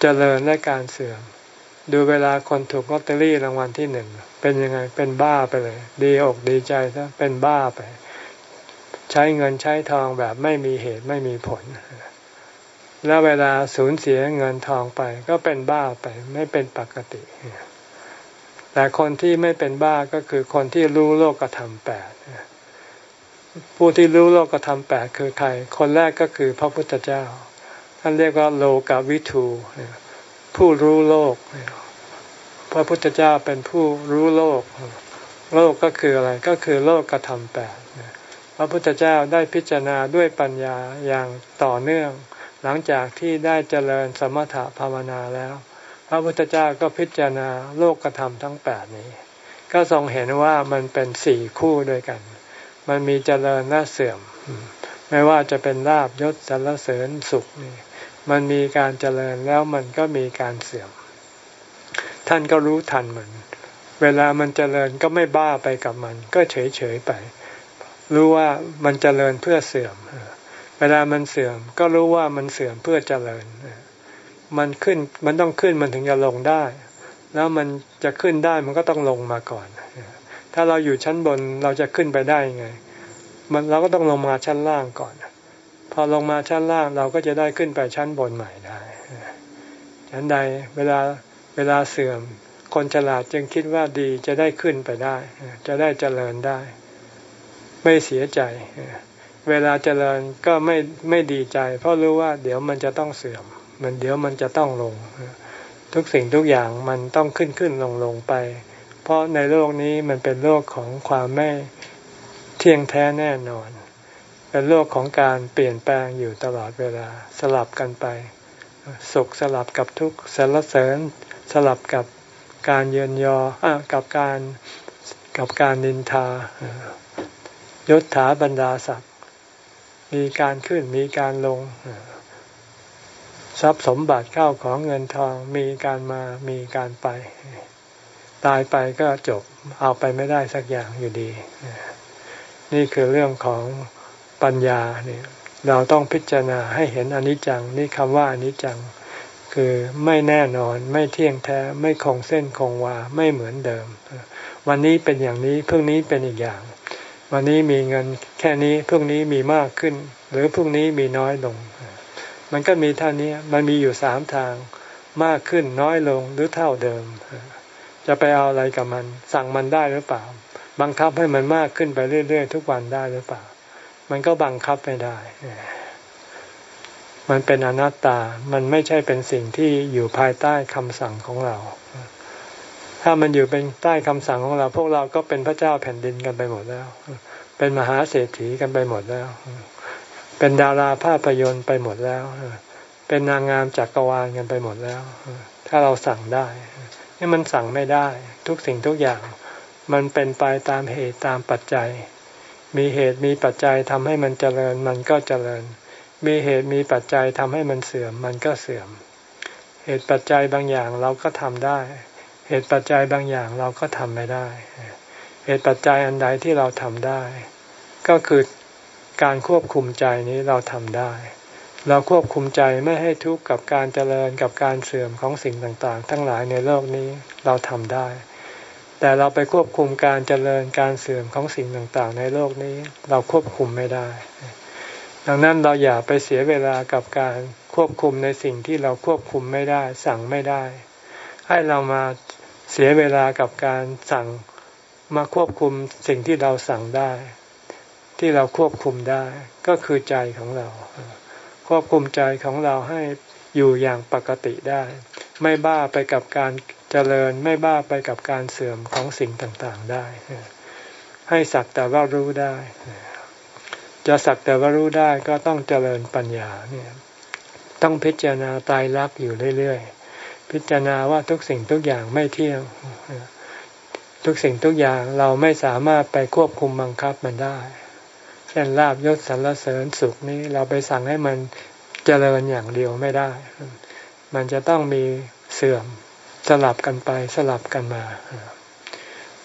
เจริญและการเสื่อม ดูเวลาคนถูกลอตเตอรี่รางวัลที่หนึ่งเป็นยังไงเป็นบ้าไปเลย ดีอกดีใจซะเป็นบ้าไป ใช้เงินใช้ทองแบบไม่มีเหตุไม่มีผล แล้วเวลาสูญเสียเงินทองไป ก็เป็นบ้าไปไม่เป็นปกติ แต่คนที่ไม่เป็นบ้าก็คือคนที่รู้โลกธรรมแปดผู้ที่รู้โลกธรรมแปดคือใคร คนแรกก็คือพระพุทธเจ้า ท่านเรียกว่าโลกาวิทูผู้รู้โลก พระพุทธเจ้าเป็นผู้รู้โลก โลกก็คืออะไร ก็คือโลกกระทำแปดพระพุทธเจ้าได้พิจารณาด้วยปัญญาอย่างต่อเนื่อง หลังจากที่ได้เจริญสมถะภาวนาแล้ว พระพุทธเจ้าก็พิจารณาโลกกระทำทั้งแปดนี้ ก็ทรงเห็นว่ามันเป็นสี่คู่ด้วยกัน มันมีเจริญและเสื่อม ไม่ว่าจะเป็นลาบยศสรรเสริญสุขนี่มันมีการเจริญแล้วมันก็มีการเสื่อม ท่านก็รู้ทันมัน เวลามันเจริญก็ไม่บ้าไปกับมัน ก็เฉยเฉยไป รู้ว่ามันเจริญเพื่อเสื่อมเลามันเสื่อม ก็รู้ว่ามันเสื่อมเพื่อเจริญ มันขึ้นมันต้องขึ้นมันถึงจะลงได้ แล้วมันจะขึ้นได้มันก็ต้องลงมาก่อน ถ้าเราอยู่ชั้นบนเราจะขึ้นไปได้ไง มันเราก็ต้องลงมาชั้นล่างก่อน พอลงมาชั้นล่างเราก็จะได้ขึ้นไปชั้นบนใหม่ได้ชั้นใดเวลาเวลาเสื่อม คนฉลาดจึงคิดว่าดีจะได้ขึ้นไปได้ จะได้เจริญได้ ไม่เสียใจ เวลาเจริญก็ไม่ไม่ดีใจ เพราะรู้ว่าเดี๋ยวมันจะต้องเสื่อม มันเดี๋ยวมันจะต้องลง ทุกสิ่งทุกอย่างมันต้องขึ้นขึ้นลงลงไป เพราะในโลกนี้มันเป็นโลกของความไม่เที่ยงแท้แน่นอน เป็นโลกของการเปลี่ยนแปลงอยู่ตลอดเวลาสลับกันไป สุขสลับกับทุกข์สรรเสริญสลับกับการเยินยออกับการกับการนินทายศถาบรรดาศักดิ มีการขึ้นมีการลง ทรัพย์สมบัติเข้าของเงินทองมีการมามีการไป ตายไปก็จบเอาไปไม่ได้สักอย่างอยู่ดี นี่คือเรื่องของปัญญาเนี่ยเราต้องพิจารณาให้เห็นอนิจจัง นี่คำว่าอนิจจัง คือไม่แน่นอนไม่เที่ยงแท้ไม่คงเส้นคงวาไม่เหมือนเดิม วันนี้เป็นอย่างนี้พรุ่งนี้เป็นอีกอย่าง วันนี้มีเงินแค่นี้พรุ่งนี้มีมากขึ้น หรือพรุ่งนี้มีน้อยลง มันก็มีเท่านี้มันมีอยู่สามทางมากขึ้นน้อยลงหรือเท่าเดิม จะไปเอาอะไรกับมัน สั่งมันได้หรือเปล่า บังคับให้มันมากขึ้นไปเรื่อยๆทุกวันได้หรือเปล่า มันก็บังคับไม่ได้ มันเป็นอนัตตา มันไม่ใช่เป็นสิ่งที่อยู่ภายใต้คำสั่งของเรา ถ้ามันอยู่เป็นใต้คำสั่งของเรา พวกเราก็เป็นพระเจ้าแผ่นดินกันไปหมดแล้ว เป็นมหาเศรษฐีกันไปหมดแล้ว เป็นดาราภาพยนตร์ไปหมดแล้ว เป็นนางงามจักกรวาลกันไปหมดแล้ว ถ้าเราสั่งได้นี่มันสั่งไม่ได้ ทุกสิ่งทุกอย่าง มันเป็นไปตามเหตุตามปัจจัย มีเหตุมีปัจจัยทำให้มันเจริญมันก็เจริญ มีเหตุมีปัจจัยทำให้มันเสื่อมมันก็เสื่อม เหตุปัจจัยบางอย่างเราก็ทำได้ เหตุปัจจัยบางอย่างเราก็ทำไม่ได้ เหตุปัจจัยอันใดที่เราทำได้ ก็คือการควบคุมใจนี้เราทำได้ เราควบคุมใจไม่ให้ทุกข์กับการเจริญกับการเสื่อมของสิ่งต่างๆ ทั้งหลายในโลกนี้เราทำได้ แต่เราไปควบคุมการเจริญการเสื่อมของสิ่งต่างๆ ในโลกนี้เราควบคุมไม่ได้ ดังนั้นเราอย่าไปเสียเวลากับการควบคุมในสิ่งที่เราควบคุมไม่ได้ สั่งไม่ได้ ให้เรามา เสียเวลากับการสั่งมาควบคุมสิ่งที่เราสั่งได้ ที่เราควบคุมได้ ก็คือใจของเรา ควบคุมใจของเราให้อยู่อย่างปกติได้ ไม่บ้าไปกับการเจริญไม่บ้าไปกับการเสื่อมของสิ่งต่างๆได้ ให้สักแต่ว่ารู้ได้ จะสักแต่ว่ารู้ได้ก็ต้องเจริญปัญญาเนี่ยต้องพิจารณาตายรักอยู่เรื่อยๆ พิจารณาว่าทุกสิ่งทุกอย่างไม่เที่ยงทุกสิ่งทุกอย่างเราไม่สามารถไปควบคุมบังคับมันได้ เช่นลาบยศสรรเสริญสุขนี้เราไปสั่งให้มันเจริญอย่างเดียวไม่ได้ มันจะต้องมีเสื่อมสลับกันไปสลับกันมา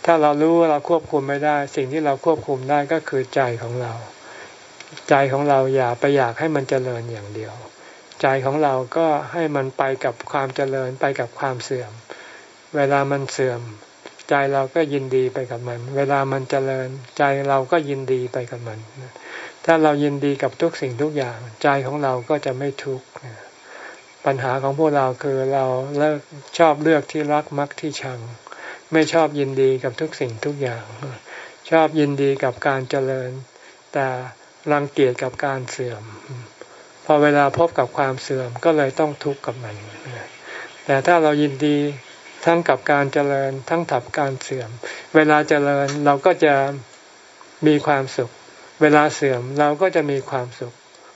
ถ้าเรารู้ว่าเราควบคุมไม่ได้ สิ่งที่เราควบคุมได้ก็คือใจของเรา ใจของเราอย่าไปอยากให้มันเจริญอย่างเดียว ใจของเราก็ให้มันไปกับความเจริญไปกับความเสื่อม เวลามันเสื่อม ใจเราก็ยินดีไปกับมัน เวลามันเจริญ ใจเราก็ยินดีไปกับมัน ถ้าเรายินดีกับทุกสิ่งทุกอย่าง ใจของเราก็จะไม่ทุกข์ปัญหาของพวกเราคือเราเลิกชอบเลือกที่รักมักที่ชัง ไม่ชอบยินดีกับทุกสิ่งทุกอย่าง ชอบยินดีกับการเจริญ แต่รังเกียจกับการเสื่อม อเวลาพบกับความเสื่อมก็เลยต้องทุกข์กับมัน แต่ถ้าเรายินดีทั้งกับการเจริญทั้งถับการเสื่อม เวลาเจริญเราก็จะมีความสุข เวลาเสื่อมเราก็จะมีความสุข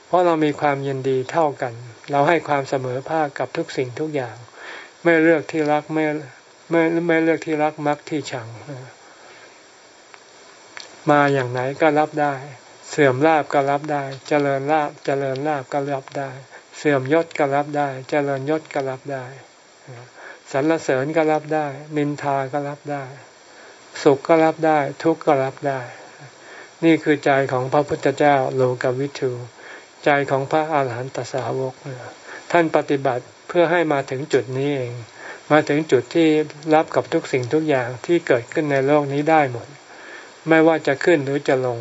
เพราะเรามีความยินดีเท่ากัน เราให้ความเสมอภาคกับทุกสิ่งทุกอย่าง ไม่เลือกที่รักไม่ไม่ไม่เลือกที่รักมักที่ชัง มาอย่างไหนก็รับได้ เสื่อมลาบก็รับได้ เจริญลาบเจริญลาบก็รับได้ เสื่อมยศก็รับได้ เจริญยศก็รับได้สรรเสริญก็รับได้ นินทาก็รับได้ สุขก็รับได้ ทุกข์ก็รับได้ นี่คือใจของพระพุทธเจ้าโลกวิทูใจของพระอาหารหันตสาวก ท่านปฏิบัติเพื่อให้มาถึงจุดนี้เอง มาถึงจุดที่รับกับทุกสิ่งทุกอย่างที่เกิดขึ้นในโลกนี้ได้หมด ไม่ว่าจะขึ้นหรือจะลง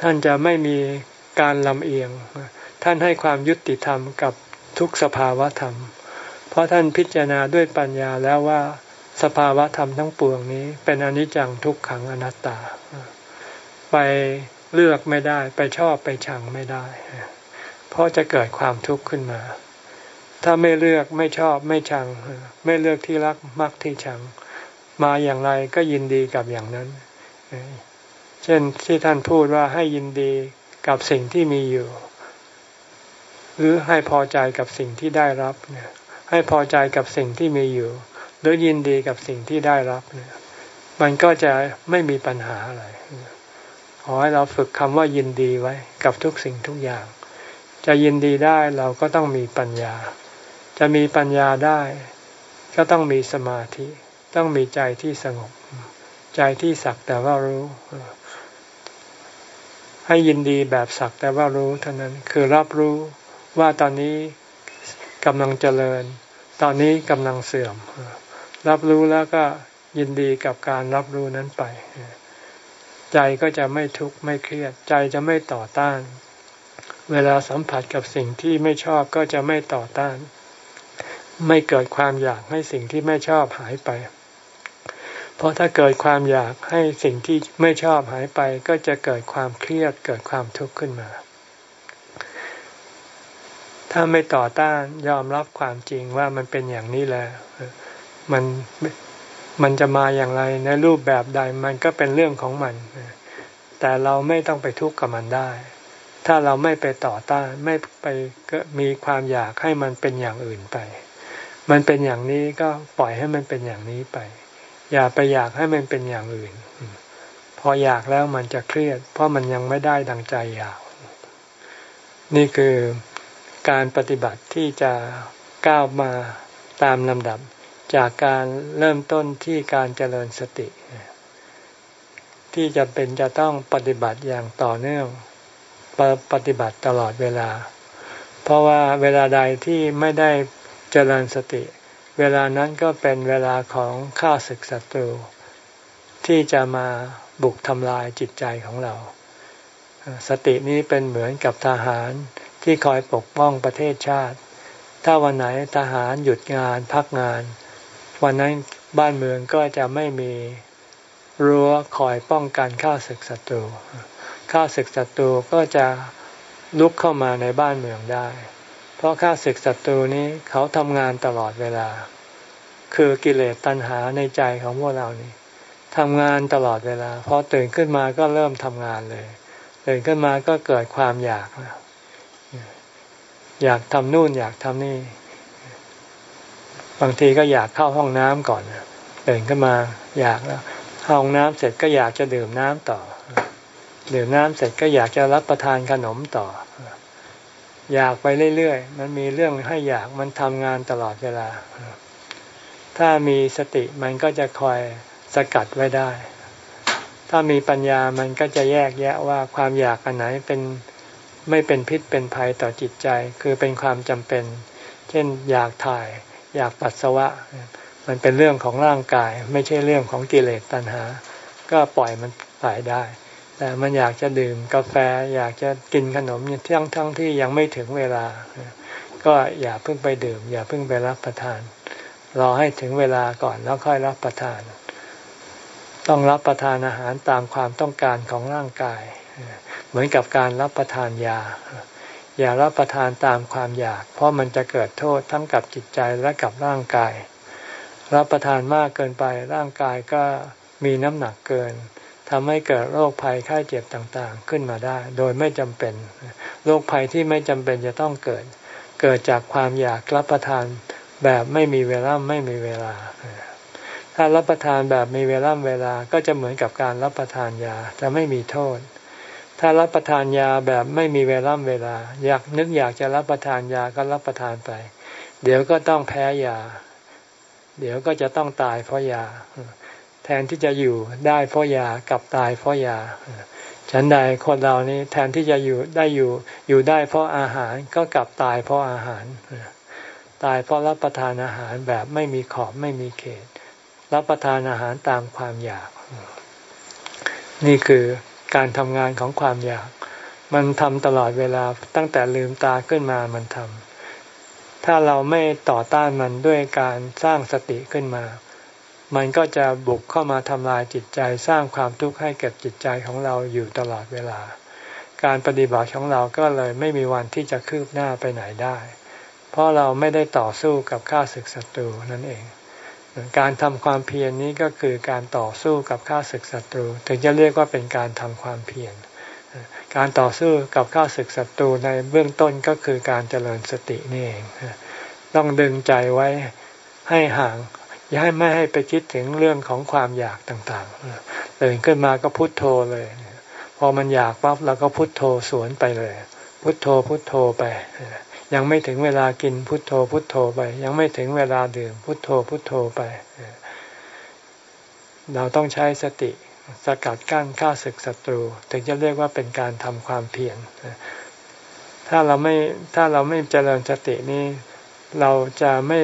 ท่านจะไม่มีการลำเอียง ท่านให้ความยุติธรรมกับทุกสภาวะธรรม เพราะท่านพิจารณาด้วยปัญญาแล้วว่าสภาวะธรรมทั้งปวงนี้ เป็นอนิจจังทุกขังอนัตตา ไปเลือกไม่ได้ ไปชอบไปชังไม่ได้ เพราะจะเกิดความทุกข์ขึ้นมา ถ้าไม่เลือกไม่ชอบไม่ชัง ไม่เลือกที่รักมักที่ชัง มาอย่างไรก็ยินดีกับอย่างนั้น เช่นที่ท่านพูดว่าให้ยินดีกับสิ่งที่มีอยู่ หรือให้พอใจกับสิ่งที่ได้รับเนี่ยให้พอใจกับสิ่งที่มีอยู่ หรือยินดีกับสิ่งที่ได้รับเนี่ยมันก็จะไม่มีปัญหาอะไรขอให้เราฝึกคำว่ายินดีไว้กับทุกสิ่งทุกอย่าง จะยินดีได้เราก็ต้องมีปัญญา จะมีปัญญาได้ ก็ต้องมีสมาธิ ต้องมีใจที่สงบ ใจที่สักแต่ว่ารู้ ให้ยินดีแบบสักแต่ว่ารู้เท่านั้นคือรับรู้ว่าตอนนี้กำลังเจริญ ตอนนี้กำลังเสื่อม รับรู้แล้วก็ยินดีกับการรับรู้นั้นไป ใจก็จะไม่ทุกข์ไม่เครียด ใจจะไม่ต่อต้าน เวลาสัมผัสกับสิ่งที่ไม่ชอบก็จะไม่ต่อต้าน ไม่เกิดความอยากให้สิ่งที่ไม่ชอบหายไป เพราะถ้าเกิดความอยากให้สิ่งที่ไม่ชอบหายไป ก็จะเกิดความเครียดเกิดความทุกข์ขึ้นมา ถ้าไม่ต่อต้านยอมรับความจริงว่ามันเป็นอย่างนี้แล้วมันมันจะมาอย่างไรในรูปแบบใดมันก็เป็นเรื่องของมัน แต่เราไม่ต้องไปทุกข์กับมันได้ ถ้าเราไม่ไปต่อต้านไม่ไปมีความอยากให้มันเป็นอย่างอื่นไป มันเป็นอย่างนี้ก็ปล่อยให้มันเป็นอย่างนี้ไป อย่าไปอยากให้มันเป็นอย่างอื่น พออยากแล้วมันจะเครียด เพราะมันยังไม่ได้ดังใจอยาก นี่คือการปฏิบัติที่จะก้าวมาตามลำดับ จากการเริ่มต้นที่การเจริญสติ ที่จะเป็นจะต้องปฏิบัติอย่างต่อเนื่องปปฏิบัติตลอดเวลา เพราะว่าเวลาใดที่ไม่ได้เจริญสติ เวลานั้นก็เป็นเวลาของข้าศึกศัตรู ที่จะมาบุกทำลายจิตใจของเรา สตินี้เป็นเหมือนกับทหารที่คอยปกป้องประเทศชาติ ถ้าวันไหนทหารหยุดงานพักงาน วันนั้นบ้านเมืองก็จะไม่มีรั้วคอยป้องกันข้าศึกศัตรูข้าศึกศัตรูก็จะลุกเข้ามาในบ้านเมืองได้ เพราะข้าศึกศัตรูนี้เขาทำงานตลอดเวลา คือกิเลสตัณหาในใจของพวกเรานี่ทำงานตลอดเวลาพอตื่นขึ้นมาก็เริ่มทำงานเลยตื่นขึ้นมาก็เกิดความอยาก อยากทำนู่นอยากทำนี่ บางทีก็อยากเข้าห้องน้ำก่อนตื่นขึ้นมาอยากแล้วเข้าห้องน้ำเสร็จก็อยากจะดื่มน้ำต่อ ดื่มน้ำเสร็จก็อยากจะรับประทานขนมต่อ อยากไปเรื่อยๆ มันมีเรื่องให้อยากมันทำงานตลอดเวลา ถ้ามีสติมันก็จะคอยสกัดไว้ได้ ถ้ามีปัญญามันก็จะแยกแยะว่าความอยากอันไหนเป็นไม่เป็นพิษเป็นภัยต่อจิตใจ คือเป็นความจำเป็น เช่นอยากถ่าย อยากปัสสาวะ มันเป็นเรื่องของร่างกาย ไม่ใช่เรื่องของกิเลสตัณหา ก็ปล่อยมันไปได้ แต่มันอยากจะดื่มกาแฟอยากจะกินขนมทั้งทั้งที่ยังไม่ถึงเวลา ก็อย่าเพิ่งไปดื่ม อย่าเพิ่งไปรับประทาน รอให้ถึงเวลาก่อนแล้วค่อยรับประทาน ต้องรับประทานอาหารตามความต้องการของร่างกาย เหมือนกับการรับประทานยา อย่ารับประทานตามความอยาก เพราะมันจะเกิดโทษทั้งกับจิตใจและกับร่างกาย รับประทานมากเกินไปร่างกายก็มีน้ำหนักเกิน ทำให้เกิดโรคภัยไข้เจ็บต่างๆ ขึ้นมาได้ โดยไม่จำเป็น โรคภัยที่ไม่จำเป็นจะต้องเกิด เกิดจากความอยากรับประทานแบบไม่มีเวลาไม่มีเวลา ถ้ารับประทานแบบมีเวลาเวลาก็จะเหมือนกับการรับประทานยาจะไม่มีโทษ ถ้ารับประทานยาแบบไม่มีเวลาเวลา อยากนึกอยากจะรับประทานยาก็รับประทานไป เดี๋ยวก็ต้องแพ้ยา เดี๋ยวก็จะต้องตายเพราะยา แทนที่จะอยู่ได้เพราะยากับตายเพราะยา ฉันใดคนเรานี้แทนที่จะอยู่ได้อยู่อยู่ได้เพราะอาหารก็กลับตายเพราะอาหาร ตายเพราะรับประทานอาหารแบบไม่มีขอบไม่มีเขต รับประทานอาหารตามความอยาก นี่คือการทำงานของความอยาก มันทำตลอดเวลาตั้งแต่ลืมตาขึ้นมามันทำถ้าเราไม่ต่อต้านมันด้วยการสร้างสติขึ้นมา มันก็จะบุกเข้ามาทำลายจิตใจสร้างความทุกข์ให้กับจิตใจของเราอยู่ตลอดเวลา การปฏิบัติของเราก็เลยไม่มีวันที่จะคืบหน้าไปไหนได้ เพราะเราไม่ได้ต่อสู้กับข้าศึกศัตรูนั่นเอง การทำความเพียรนนี้ก็คือการต่อสู้กับข้าศึกศัตรู ถึงจะเรียกว่าเป็นการทำความเพียรการต่อสู้กับข้าศึกศัตรูในเบื้องต้นก็คือการเจริญสตินี่เอง ต้องดึงใจไว้ให้ห่าง อย่าให้ไม่ให้ไปคิดถึงเรื่องของความอยากต่างๆตื่นขึ้นมาก็พุโทโธเลย พอมันอยากปั๊บเราก็พุโทโธสวนไปเลย พุโทโธพุโทโธไป ยังไม่ถึงเวลากินพุโทโธพุโทโธไป ยังไม่ถึงเวลาดื่มพุโทโธพุโทโธไป เราต้องใช้สติสกัดกั้นข้าศึกศัตรู ถึงจะเรียกว่าเป็นการทำความเพียรถ้าเราไม่ถ้าเราไม่เจริญสตินี้ เราจะไม่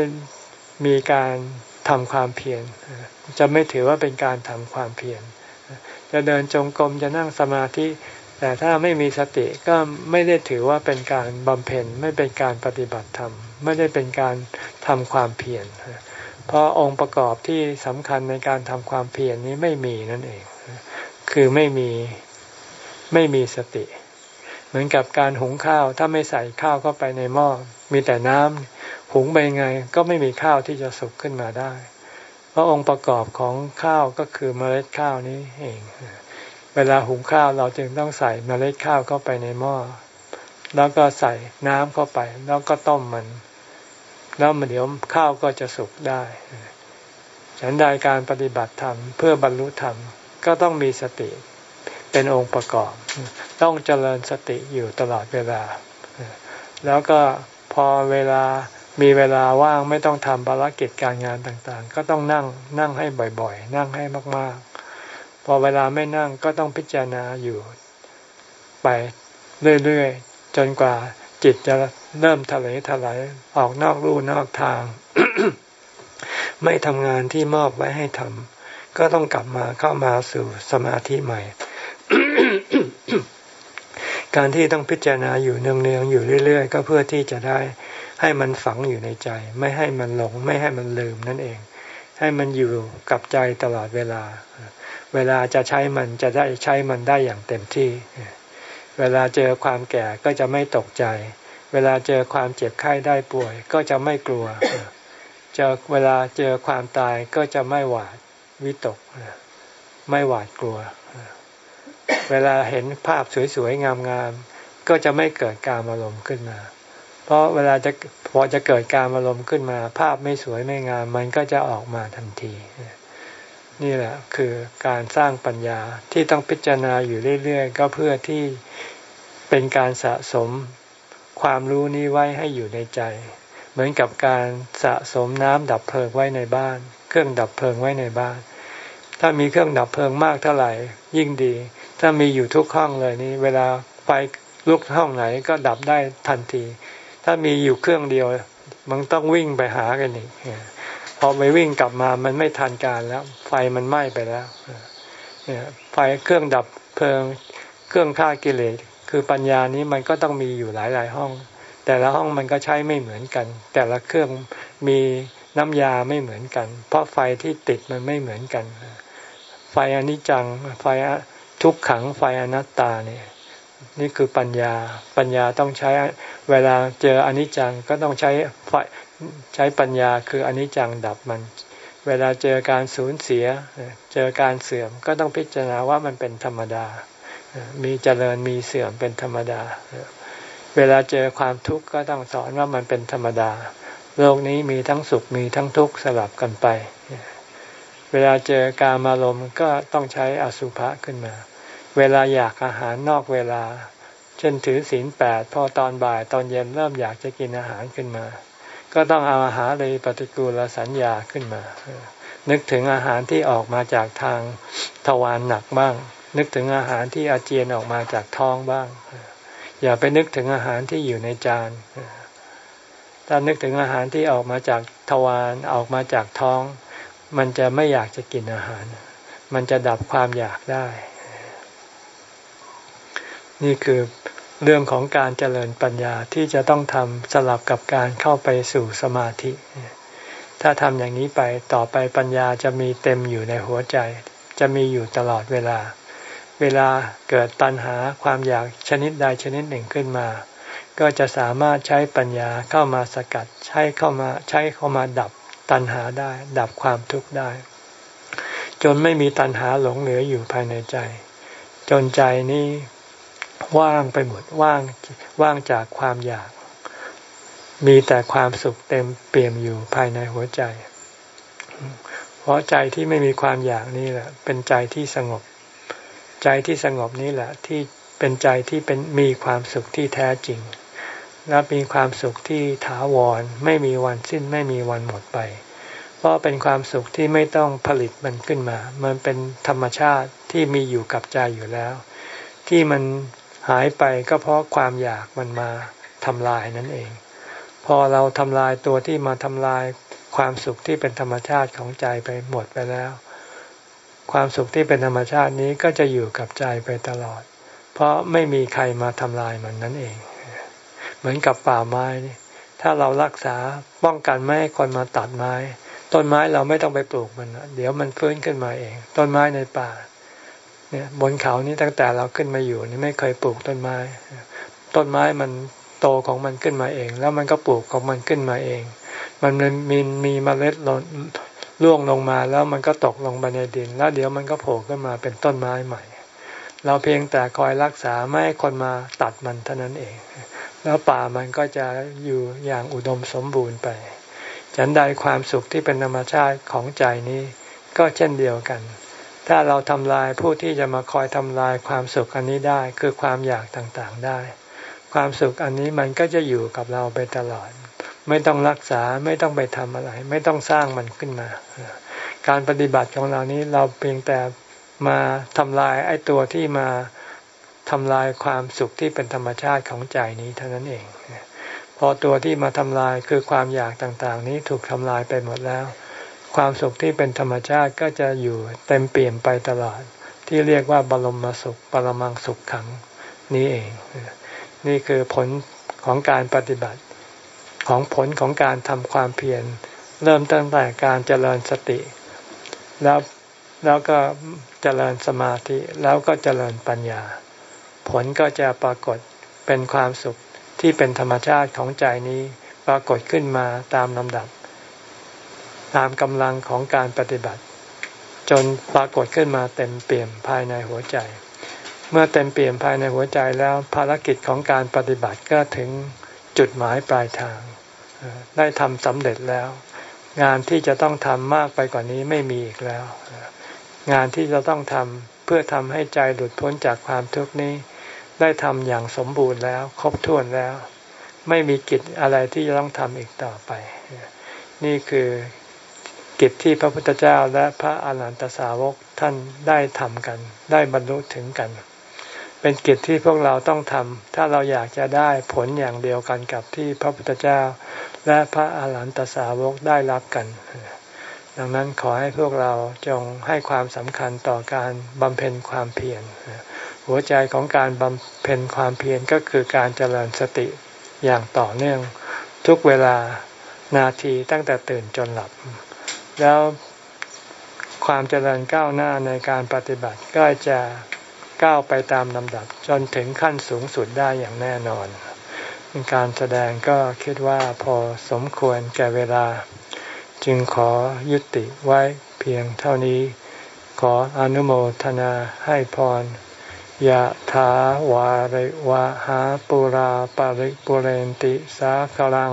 มีการ ทำความเพียรจะไม่ถือว่าเป็นการทำความเพียรจะเดินจงกรมจะนั่งสมาธิ แต่ถ้าไม่มีสติก็ไม่ได้ถือว่าเป็นการบำเพ็ญไม่เป็นการปฏิบัติธรรม ไม่ได้เป็นการทำความเพียรเพราะองค์ประกอบที่สำคัญในการทำความเพียรนี้ไม่มีนั่นเอง คือไม่มีไม่มีสติ เหมือนกับการหุงข้าว ถ้าไม่ใส่ข้าวเข้าไปในหม้อมีแต่น้ำ หุงไปไงก็ไม่มีข้าวที่จะสุกขึ้นมาได้ เพราะองค์ประกอบของข้าวก็คือเมล็ดข้าวนี้เอง เวลาหุงข้าวเราจึงต้องใส่เมล็ดข้าวเข้าไปในหม้อ แล้วก็ใส่น้ำเข้าไป แล้วก็ต้มมัน แล้วมันเดี๋ยวข้าวก็จะสุกได้ฉันใดการปฏิบัติธรรมเพื่อบรรลุธรรมก็ต้องมีสติเป็นองค์ประกอบ ต้องเจริญสติอยู่ตลอดเวลา แล้วก็พอเวลา มีเวลาว่างไม่ต้องทำภารกิจการงานต่างๆ ก็ต้องนั่งนั่งให้บ่อยๆ นั่งให้มากๆ พอเวลาไม่นั่งก็ต้องพิจารณาอยู่ ไปเรื่อยๆ จนกว่าจิตจะเริ่มทะเลทลายออกนอกรูนอกทาง ไม่ทำงานที่มอบไว้ให้ทำก็ต้องกลับมาเข้ามาสู่สมาธิใหม่ การที่ต้องพิจารณาอยู่เนืองๆอยู่เรื่อย ๆ ก็เพื่อที่จะได้ ให้มันฝังอยู่ในใจ ไม่ให้มันหลง ไม่ให้มันลืมนั่นเอง ให้มันอยู่กับใจตลอดเวลา เวลาจะใช้มันจะได้ใช้มันได้อย่างเต็มที่ เวลาเจอความแก่ก็จะไม่ตกใจ เวลาเจอความเจ็บไข้ได้ป่วย ก็จะไม่กลัวเจอเวลาเจอความตายก็จะไม่หวาดวิตก ไม่หวาดกลัว เวลาเห็นภาพสวยๆงามๆก็จะไม่เกิดการอารมณ์ขึ้นมา เพราะเวลาจะพอจะเกิดการอารมณ์ขึ้นมา ภาพไม่สวยไม่งาม มันก็จะออกมาทันที นี่แหละคือการสร้างปัญญาที่ต้องพิจารณาอยู่เรื่อยๆ ก็เพื่อที่เป็นการสะสมความรู้นี้ไว้ให้อยู่ในใจ เหมือนกับการสะสมน้ำดับเพลิงไว้ในบ้าน เครื่องดับเพลิงไว้ในบ้าน ถ้ามีเครื่องดับเพลิงมากเท่าไหร่ยิ่งดี ถ้ามีอยู่ทุกห้องเลยนี่เวลาไฟลุกห้องไหนก็ดับได้ทันที ถ้ามีอยู่เครื่องเดียว มันต้องวิ่งไปหากันอีกพอไปวิ่งกลับมามันไม่ทันการแล้ว ไฟมันไหม้ไปแล้วไฟเครื่องดับเพลิง เครื่องฆ่ากิเลสคือปัญญานี้มันก็ต้องมีอยู่หลาย ๆ ห้อง แต่ละห้องมันก็ใช้ไม่เหมือนกัน แต่ละเครื่องมีน้ำยาไม่เหมือนกัน เพราะไฟที่ติดมันไม่เหมือนกัน ไฟอนิจจังไฟทุกขังไฟอนัตตาเนี่ย นี่คือปัญญา ปัญญาต้องใช้เวลาเจออนิจจังก็ต้องใช้ใช้ปัญญาคืออนิจจังดับมัน เวลาเจอการสูญเสีย เจอการเสื่อมก็ต้องพิจารณาว่ามันเป็นธรรมดา มีเจริญมีเสื่อมเป็นธรรมดา เวลาเจอความทุกข์ก็ต้องสอนว่ามันเป็นธรรมดา โลกนี้มีทั้งสุขมีทั้งทุกข์สลับกันไป เวลาเจอการอารมณ์ก็ต้องใช้อสุภะขึ้นมา เวลาอยากอาหารนอกเวลา เช่นถือศีลแปดพอตอนบ่ายตอนเย็นเริ่มอยากจะกินอาหารขึ้นมา ก็ต้องเอาอาหารเลยปฏิกูลสัญญาขึ้นมา นึกถึงอาหารที่ออกมาจากทางทวารหนักบ้าง นึกถึงอาหารที่อาเจียนออกมาจากท้องบ้าง อย่าไปนึกถึงอาหารที่อยู่ในจานถ้านึกถึงอาหารที่ออกมาจากทวารออกมาจากท้อง มันจะไม่อยากจะกินอาหาร มันจะดับความอยากได้ นี่คือเรื่องของการเจริญปัญญาที่จะต้องทำสลับกับการเข้าไปสู่สมาธิ ถ้าทำอย่างนี้ไปต่อไปปัญญาจะมีเต็มอยู่ในหัวใจ จะมีอยู่ตลอดเวลา เวลาเกิดตัณหาความอยากชนิดใดชนิดหนึ่งขึ้นมา ก็จะสามารถใช้ปัญญาเข้ามาสกัดใช้เข้ามาใช้เข้ามาดับตัณหาได้ ดับความทุกข์ได้ จนไม่มีตัณหาหลงเหลืออยู่ภายในใจ จนใจนี้ ว่างไปหมดว่างว่างจากความอยาก มีแต่ความสุขเต็มเปี่ยมอยู่ภายในหัวใจ เพราะใจที่ไม่มีความอยากนี่แหละ เป็นใจที่สงบ ใจที่สงบนี้แหละ ที่เป็นใจที่เป็นมีความสุขที่แท้จริง และมีความสุขที่ถาวรไม่มีวันสิ้นไม่มีวันหมดไป เพราะเป็นความสุขที่ไม่ต้องผลิตมันขึ้นมา มันเป็นธรรมชาติที่มีอยู่กับใจอยู่แล้วที่มัน หายไปก็เพราะความอยากมันมาทำลายนั่นเอง พอเราทำลายตัวที่มาทำลายความสุขที่เป็นธรรมชาติของใจไปหมดไปแล้ว ความสุขที่เป็นธรรมชาตินี้ก็จะอยู่กับใจไปตลอด เพราะไม่มีใครมาทำลายมันนั่นเอง เหมือนกับป่าไม้นี่ถ้าเรารักษาป้องกันไม่ให้คนมาตัดไม้ ต้นไม้เราไม่ต้องไปปลูกมันเดี๋ยวมันฟื้นขึ้นมาเอง ต้นไม้ในป่า บนเขานี้ตั้งแต่เราขึ้นมาอยู่นี่ไม่เคยปลูกต้นไม้ ต้นไม้มันโตของมันขึ้นมาเอง แล้วมันก็ปลูกของมันขึ้นมาเอง มันมีมีเมล็ดหล่นล่วงลงมาแล้วมันก็ตกลงไปในดิน แล้วเดี๋ยวมันก็โผล่ขึ้นมาเป็นต้นไม้ใหม่ เราเพียงแต่คอยรักษาไม่ให้คนมาตัดมันเท่านั้นเอง แล้วป่ามันก็จะอยู่อย่างอุดมสมบูรณ์ไป ฉันใดความสุขที่เป็นธรรมชาติของใจนี้ก็เช่นเดียวกัน ถ้าเราทำลายผู้ที่จะมาคอยทำลายความสุขอันนี้ได้ คือความอยากต่างๆได้ ความสุขอันนี้มันก็จะอยู่กับเราไปตลอด ไม่ต้องรักษาไม่ต้องไปทำอะไร ไม่ต้องสร้างมันขึ้นมา การปฏิบัติของเรานี้เราเพียงแต่มาทำลายไอ้ตัวที่มาทำลายความสุขที่เป็นธรรมชาติของใจนี้เท่านั้นเอง พอตัวที่มาทำลายคือความอยากต่างๆ นี้ถูกทำลายไปหมดแล้ว ความสุขที่เป็นธรรมชาติก็จะอยู่เต็มเปี่ยมไปตลอด ที่เรียกว่าบรมสุข ปรมังสุขขังนี้เอง นี่คือผลของการปฏิบัติ ของผลของการทำความเพียรเริ่มตั้งแต่การเจริญสติ แล้วแล้วก็เจริญสมาธิแล้วก็เจริญปัญญา ผลก็จะปรากฏเป็นความสุขที่เป็นธรรมชาติของใจนี้ปรากฏขึ้นมาตามลำดับ ตามกำลังของการปฏิบัติ จนปรากฏขึ้นมาเต็มเปี่ยมภายในหัวใจ เมื่อเต็มเปี่ยมภายในหัวใจแล้วภารกิจของการปฏิบัติก็ถึงจุดหมายปลายทาง ได้ทำสำเร็จแล้ว งานที่จะต้องทำมากไปกว่านี้ไม่มีอีกแล้ว งานที่จะต้องทำเพื่อทำให้ใจหลุดพ้นจากความทุกข์นี้ ได้ทำอย่างสมบูรณ์แล้ว ครบถ้วนแล้ว ไม่มีกิจอะไรที่จะต้องทำอีกต่อไป นี่คือ กิจที่พระพุทธเจ้าและพระอาหารหันตสาวกท่านได้ทำกัน ได้บรรลุถึงกัน เป็นกิจที่พวกเราต้องทำถ้าเราอยากจะได้ผลอย่างเดียวกันกับที่พระพุทธเจ้า และพระอาหารหันตสาวกได้รับกัน ดังนั้นขอให้พวกเราจงให้ความสำคัญต่อการบำเพ็ญความเพียรหัวใจของการบำเพ็ญความเพียรก็คือการเจริญสติอย่างต่อเนื่อง ทุกเวลานาทีตั้งแต่ตื่นจนหลับ แล้วความเจริญก้าวหน้าในการปฏิบัติก็จะก้าวไปตามลำดับ จนถึงขั้นสูงสุดได้อย่างแน่นอน การแสดงก็คิดว่าพอสมควรแก่เวลา จึงขอยุติไว้เพียงเท่านี้ ขออนุโมทนาให้พรยะถาวาริวะหาปุราปาริปุเรนติสาคลัง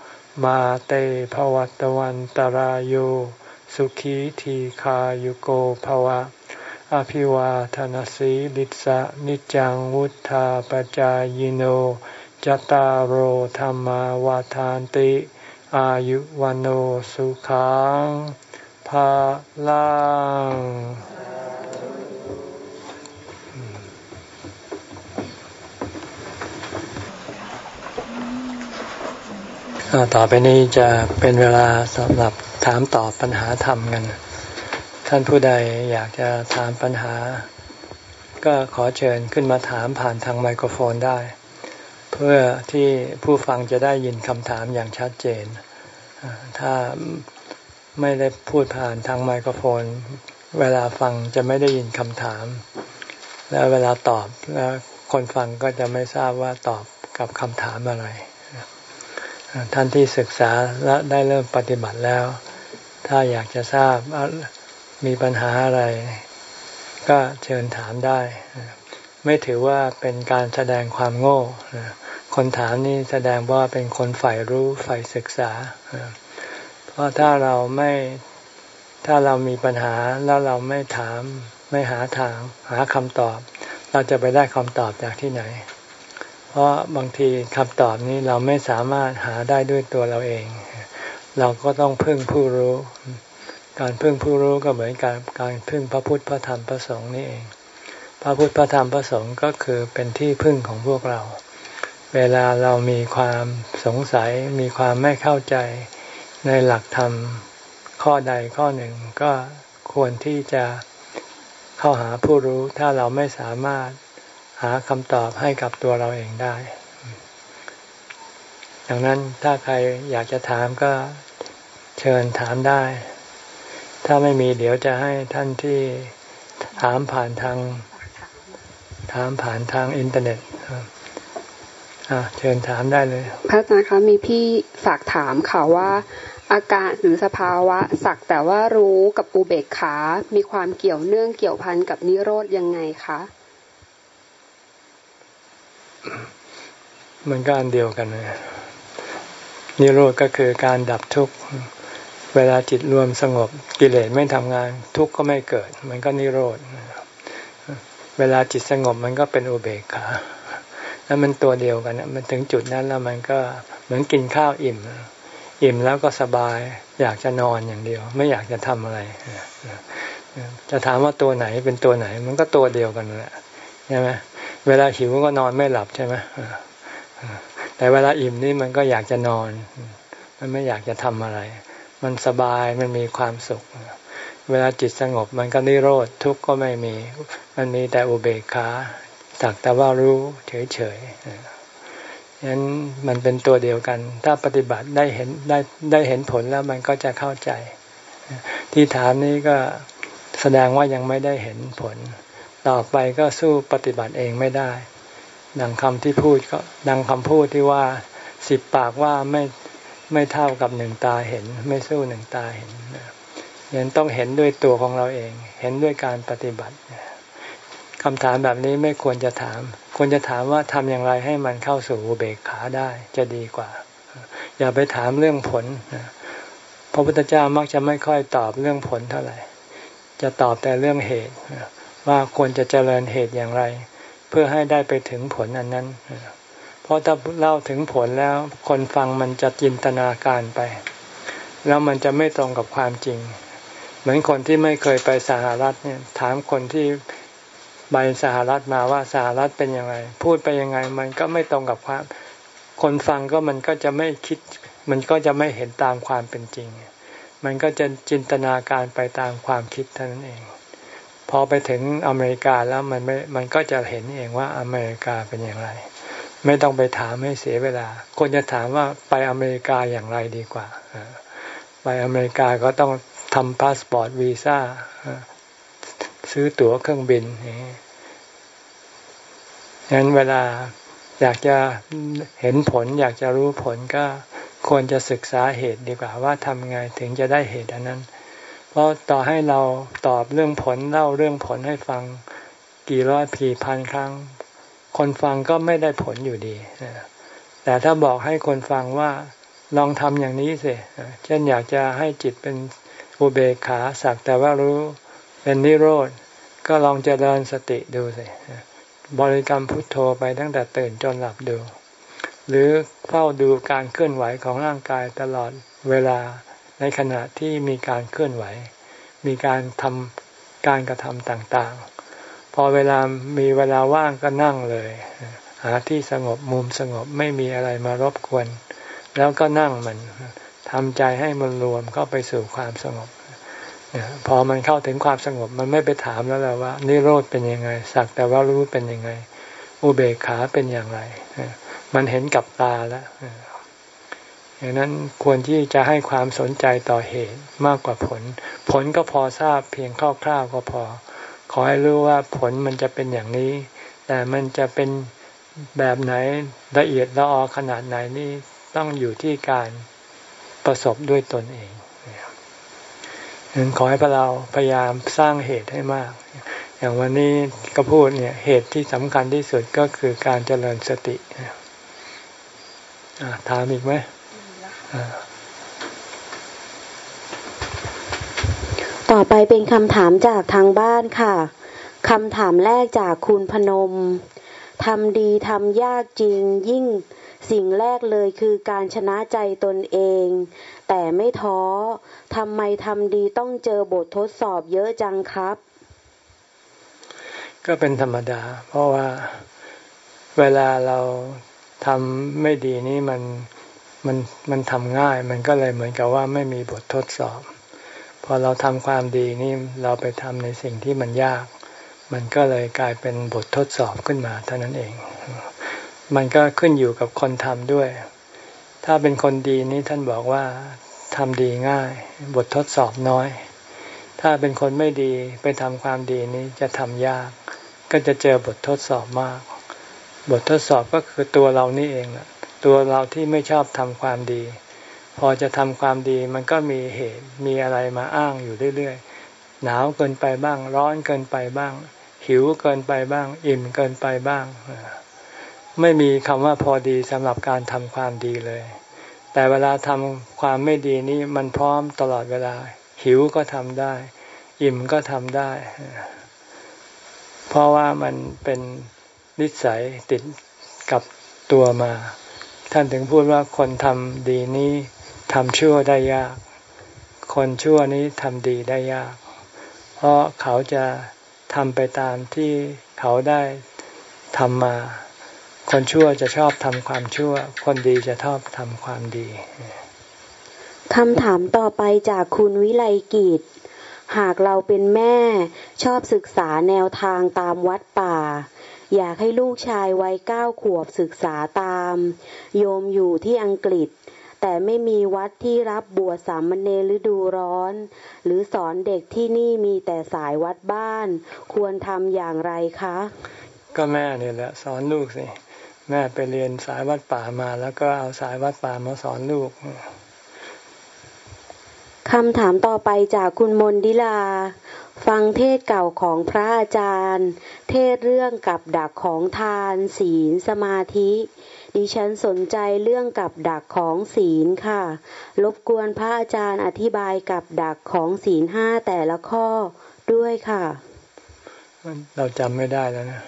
มาเตภวัตวันตารโยสุขีทีขายุโกภวะ อภิวาทนสีลิสะนิจังวุธาปจายโนจตารโหธรรมวาทานติ อายุวันโอสุขังภาลัง ต่อไปนี้จะเป็นเวลาสำหรับถามตอบปัญหาธรรมกัน ท่านผู้ใดอยากจะถามปัญหา ก็ขอเชิญขึ้นมาถามผ่านทางไมโครโฟนได้ เพื่อที่ผู้ฟังจะได้ยินคำถามอย่างชัดเจน ถ้าไม่ได้พูดผ่านทางไมโครโฟน เวลาฟังจะไม่ได้ยินคำถาม แล้วเวลาตอบแล้วคนฟังก็จะไม่ทราบว่าตอบกับคำถามอะไร ท่านที่ศึกษาและได้เริ่มปฏิบัติแล้ว ถ้าอยากจะทราบมีปัญหาอะไร ก็เชิญถามได้ ไม่ถือว่าเป็นการแสดงความโง่คนถามนี่แสดงว่าเป็นคนใฝ่รู้ใฝ่ศึกษา เพราะถ้าเราไม่ถ้าเรามีปัญหาแล้วเราไม่ถามไม่หาทาง หาคำตอบ เราจะไปได้คำตอบจากที่ไหน เพราะบางทีคำตอบนี้เราไม่สามารถหาได้ด้วยตัวเราเอง เราก็ต้องพึ่งผู้รู้ การพึ่งผู้รู้ก็เหมือนการการพึ่งพระพุทธพระธรรมพระสงฆ์นี่เอง พระพุทธพระธรรมพระสงฆ์ก็คือเป็นที่พึ่งของพวกเรา เวลาเรามีความสงสัยมีความไม่เข้าใจในหลักธรรมข้อใดข้อหนึ่งก็ควรที่จะเข้าหาผู้รู้ถ้าเราไม่สามารถ หาคำตอบให้กับตัวเราเองได้ ดังนั้นถ้าใครอยากจะถามก็เชิญถามได้ ถ้าไม่มีเดี๋ยวจะให้ท่านที่ถามผ่านทาง ถามผ่านทางอินเทอร์เน็ตเชิญถามได้เลย พระอาจารย์คะมีพี่ฝากถามค่ะว่า อาการหรือสภาวะ สักแต่ว่ารู้กับอุเบกขา มีความเกี่ยวเนื่องเกี่ยวพันกับนิโรธยังไงคะ มันก็อันเดียวกันเลยนิโรธก็คือการดับทุกข์ เวลาจิตรวมสงบกิเลสไม่ทำงาน ทุกข์ก็ไม่เกิด มันก็นิโรธ เวลาจิตสงบมันก็เป็นอุเบกขาแล้วมันตัวเดียวกันมันถึงจุดนั้นแล้วมันก็เหมือนกินข้าวอิ่ม อิ่มแล้วก็สบาย อยากจะนอนอย่างเดียว ไม่อยากจะทำอะไร จะถามว่าตัวไหนเป็นตัวไหน มันก็ตัวเดียวกันแหละใช่ไหม เวลาหิวก็นอนไม่หลับใช่ไหมแต่เวลาอิ่มนี่มันก็อยากจะนอน มันไม่อยากจะทำอะไร มันสบายมันมีความสุข เวลาจิตสงบมันก็นิโรธทุกข์ก็ไม่มี มันมีแต่อุเบกขาสักแต่ว่ารู้เฉยๆนั้นมันเป็นตัวเดียวกัน ถ้าปฏิบัติได้เห็นได้ได้เห็นผลแล้วมันก็จะเข้าใจ ที่ถามนี้ก็แสดงว่ายังไม่ได้เห็นผล ต่อไปก็สู้ปฏิบัติเองไม่ได้ ดังคำที่พูดก็ดังคำพูดที่ว่าสิบปากว่าไม่ไม่เท่ากับหนึ่งตาเห็น ไม่สู้หนึ่งตาเห็นยังต้องเห็นด้วยตัวของเราเอง เห็นด้วยการปฏิบัติคำถามแบบนี้ไม่ควรจะถาม ควรจะถามว่าทำอย่างไรให้มันเข้าสู่อุเบกขาได้จะดีกว่า อย่าไปถามเรื่องผลพระพุทธเจ้ามักจะไม่ค่อยตอบเรื่องผลเท่าไหร่ จะตอบแต่เรื่องเหตุ ว่าควรจะเจริญเหตุอย่างไร เพื่อให้ได้ไปถึงผลอันนั้น เพราะถ้าเล่าถึงผลแล้วคนฟังมันจะจินตนาการไป แล้วมันจะไม่ตรงกับความจริง เหมือนคนที่ไม่เคยไปสหรัฐเนี่ยถามคนที่ไปสหรัฐมาว่าสหรัฐเป็นยังไง พูดไปยังไงมันก็ไม่ตรงกับความ คนฟังก็มันก็จะไม่คิด มันก็จะไม่เห็นตามความเป็นจริง มันก็จะจินตนาการไปตามความคิดเท่านั้นเอง พอไปถึงอเมริกาแล้วมันไม่มันก็จะเห็นเองว่าอเมริกาเป็นอย่างไร ไม่ต้องไปถามให้เสียเวลาคนจะถามว่าไปอเมริกาอย่างไรดีกว่าไปอเมริกาก็ต้องทำพาสปอร์ตวีซ่าซื้อตั๋วเครื่องบินฉะนั้นเวลาอยากจะเห็นผล อยากจะรู้ผลก็ควรจะศึกษาเหตุดีกว่าว่าทำไงถึงจะได้เหตุอันนั้น เพราะต่อให้เราตอบเรื่องผลเล่าเรื่องผลให้ฟังกี่ร้อยพีพันครั้ง คนฟังก็ไม่ได้ผลอยู่ดี แต่ถ้าบอกให้คนฟังว่าลองทำอย่างนี้สิ เช่นอยากจะให้จิตเป็นอุเบกขาสักแต่ว่ารู้เป็นนิโรธ ก็ลองเจริญสติดูสิ บริกรรมพุทโธไปตั้งแต่ตื่นจนหลับดู หรือเฝ้าดูการเคลื่อนไหวของร่างกายตลอดเวลา ในขณะที่มีการเคลื่อนไหว มีการทำการกระทำต่างๆ พอเวลามีเวลาว่างก็นั่งเลย หาที่สงบมุมสงบไม่มีอะไรมารบกวน แล้วก็นั่งมันทำใจให้มันรวมเข้าไปสู่ความสงบพอมันเข้าถึงความสงบมันไม่ไปถามแล้วแหละว่านิโรธเป็นยังไง สักแต่ว่ารู้เป็นยังไง อุเบกขาเป็นอย่างไร มันเห็นกับตาแล้ว อย่างนั้นควรที่จะให้ความสนใจต่อเหตุมากกว่าผล ผลก็พอทราบเพียงคร่าวๆก็พอ ขอให้รู้ว่าผลมันจะเป็นอย่างนี้ แต่มันจะเป็นแบบไหนละเอียดละออขนาดไหนนี่ต้องอยู่ที่การประสบด้วยตนเองนั้นขอให้พวกเราพยายามสร้างเหตุให้มาก อย่างวันนี้ก็พูดเนี่ยเหตุที่สำคัญที่สุดก็คือการเจริญสติถามอีกไหม ต่อไปเป็นคำถามจากทางบ้านค่ะคำถามแรกจากคุณพนมทำดีทำยากจริงยิ่งสิ่งแรกเลยคือการชนะใจตนเอง แต่ไม่ท้อทำไมทำดีต้องเจอบททดสอบเยอะจังครับ ก็เป็นธรรมดา เพราะว่าเวลาเราทำไม่ดีนี่มัน มันมันทำง่าย มันก็เลยเหมือนกับว่าไม่มีบททดสอบ พอเราทำความดีนี่เราไปทำในสิ่งที่มันยาก มันก็เลยกลายเป็นบททดสอบขึ้นมาเท่านั้นเอง มันก็ขึ้นอยู่กับคนทำด้วย ถ้าเป็นคนดีนี่ท่านบอกว่าทำดีง่าย บททดสอบน้อย ถ้าเป็นคนไม่ดีไปทำความดีนี้จะทำยาก ก็จะเจอบททดสอบมาก บททดสอบก็คือตัวเรานี่เองแหละ ตัวเราที่ไม่ชอบทำความดี พอจะทำความดีมันก็มีเหตุมีอะไรมาอ้างอยู่เรื่อยๆหนาวเกินไปบ้าง ร้อนเกินไปบ้าง หิวเกินไปบ้าง อิ่มเกินไปบ้าง ไม่มีคำว่าพอดีสำหรับการทำความดีเลย แต่เวลาทำความไม่ดีนี้มันพร้อมตลอดเวลา หิวก็ทำได้ อิ่มก็ทำได้ เพราะว่ามันเป็นนิสัยติดกับตัวมา ท่านถึงพูดว่าคนทำดีนี้ทำชั่วได้ยาก คนชั่วนี้ทำดีได้ยาก เพราะเขาจะทำไปตามที่เขาได้ทำมา คนชั่วจะชอบทำความชั่ว คนดีจะชอบทำความดีคำถามต่อไปจากคุณวิไลกิจ หากเราเป็นแม่ชอบศึกษาแนวทางตามวัดป่า อยากให้ลูกชายวัยเก้าขวบศึกษาตาม โยมอยู่ที่อังกฤษ แต่ไม่มีวัดที่รับบวชสามเณรฤดูร้อน หรือสอนเด็กที่นี่มีแต่สายวัดบ้าน ควรทำอย่างไรคะ ก็แม่เนี่ยแหละสอนลูกสิแม่ไปเรียนสายวัดป่ามา แล้วก็เอาสายวัดป่ามาสอนลูกคำถามต่อไปจากคุณมนดิลา ฟังเทศเก่าของพระอาจารย์ เทศเรื่องกับดักของทาน ศีลสมาธิ ดิฉันสนใจเรื่องกับดักของศีลค่ะ รบกวนพระอาจารย์อธิบายกับดักของศีลห้าแต่ละข้อด้วยค่ะ เราจำไม่ได้แล้วนะ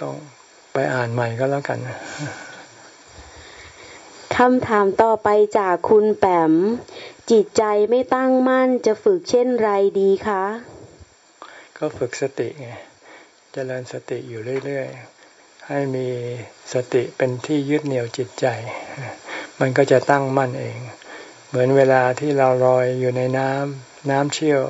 ต้องไปอ่านใหม่ก็แล้วกันคำถามต่อไปจากคุณแปม จิตใจไม่ตั้งมั่นจะฝึกเช่นไรดีคะ ก็ฝึกสติไงจเจริญสติอยู่เรื่อยๆ ให้มีสติเป็นที่ยึดเหนี่ยวจิตใจ มันก็จะตั้งมั่นเอง เหมือนเวลาที่เราลอยอยู่ในน้ำน้ำเชี่ยว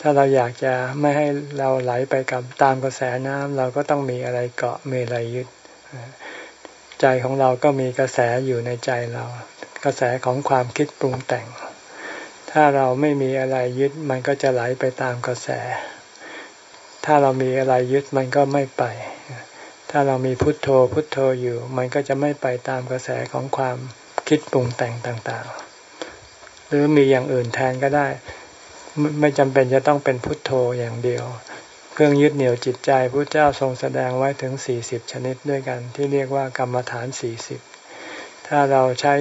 ถ้าเราอยากจะไม่ให้เราไหลไปกับตามกระแสน้ำเราก็ต้องมีอะไรเกาะมีอะไรยึด ใจของเราก็มีกระแสอยู่ในใจเรากระแสของความคิดปรุงแต่ง ถ้าเราไม่มีอะไรยึดมันก็จะไหลไปตามกระแส ถ้าเรามีอะไรยึดมันก็ไม่ไป ถ้าเรามีพุทโธพุทโธอยู่ มันก็จะไม่ไปตามกระแสของความคิดปรุงแต่งต่างๆ หรือมีอย่างอื่นแทนก็ได้ ไม่จำเป็นจะต้องเป็นพุทโธอย่างเดียว เครื่องยึดเหนี่ยวจิตใจพระเจ้าทรงแสดงไว้ถึงสี่สิบชนิดด้วยกัน ที่เรียกว่ากรรมฐานสี่สิบถ้าเราใช้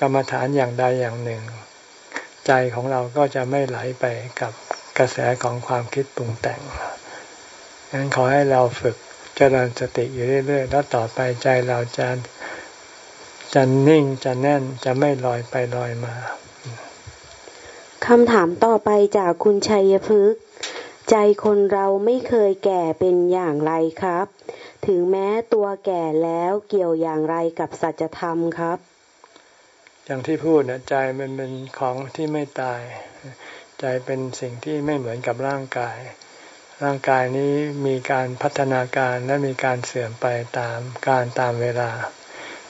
กรรมฐานอย่างใดอย่างหนึ่ง ใจของเราก็จะไม่ไหลไปกับกระแสของความคิดปรุงแต่งดังนั้นขอให้เราฝึกเจริญสติอยู่เรื่อย ๆ แล้วต่อไปใจเราจะจะนิ่งจะแน่นจะไม่ลอยไปลอยมาคำถามต่อไปจากคุณชัยพฤกษ์ใจคนเราไม่เคยแก่เป็นอย่างไรครับ ถึงแม้ตัวแก่แล้วเกี่ยวอย่างไรกับสัจธรรมครับ อย่างที่พูดนะใจมันเป็นของที่ไม่ตาย ใจเป็นสิ่งที่ไม่เหมือนกับร่างกาย ร่างกายนี้มีการพัฒนาการและมีการเสื่อมไปตามการตามเวลา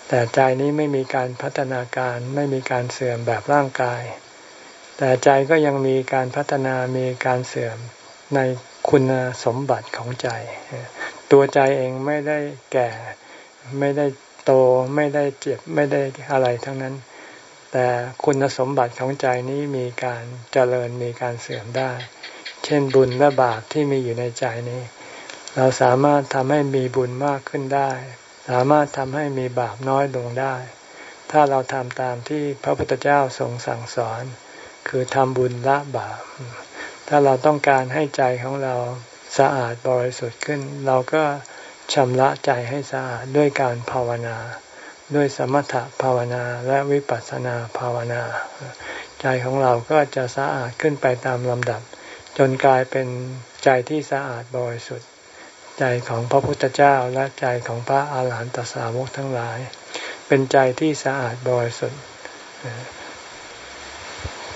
แต่ใจนี้ไม่มีการพัฒนาการไม่มีการเสื่อมแบบร่างกาย แต่ใจก็ยังมีการพัฒนามีการเสื่อมในคุณสมบัติของใจ ตัวใจเองไม่ได้แก่ไม่ได้โตไม่ได้เจ็บไม่ได้อะไรทั้งนั้น แต่คุณสมบัติของใจนี้มีการเจริญมีการเสื่อมได้ เช่นบุญและบาปที่มีอยู่ในใจนี้ เราสามารถทำให้มีบุญมากขึ้นได้ สามารถทำให้มีบาปน้อยลงได้ ถ้าเราทำตามที่พระพุทธเจ้าทรงสั่งสอน คือทำบุญละบาป ถ้าเราต้องการให้ใจของเราสะอาดบริสุทธิ์ขึ้น เราก็ชำระใจให้สะอาดด้วยการภาวนา ด้วยสมถภาวนาและวิปัสสนาภาวนา ใจของเราก็จะสะอาดขึ้นไปตามลำดับ จนกลายเป็นใจที่สะอาดบริสุทธิ์ ใจของพระพุทธเจ้าและใจของพระอาหารหันตสาวกทั้งหลาย เป็นใจที่สะอาดบริสุทธิ์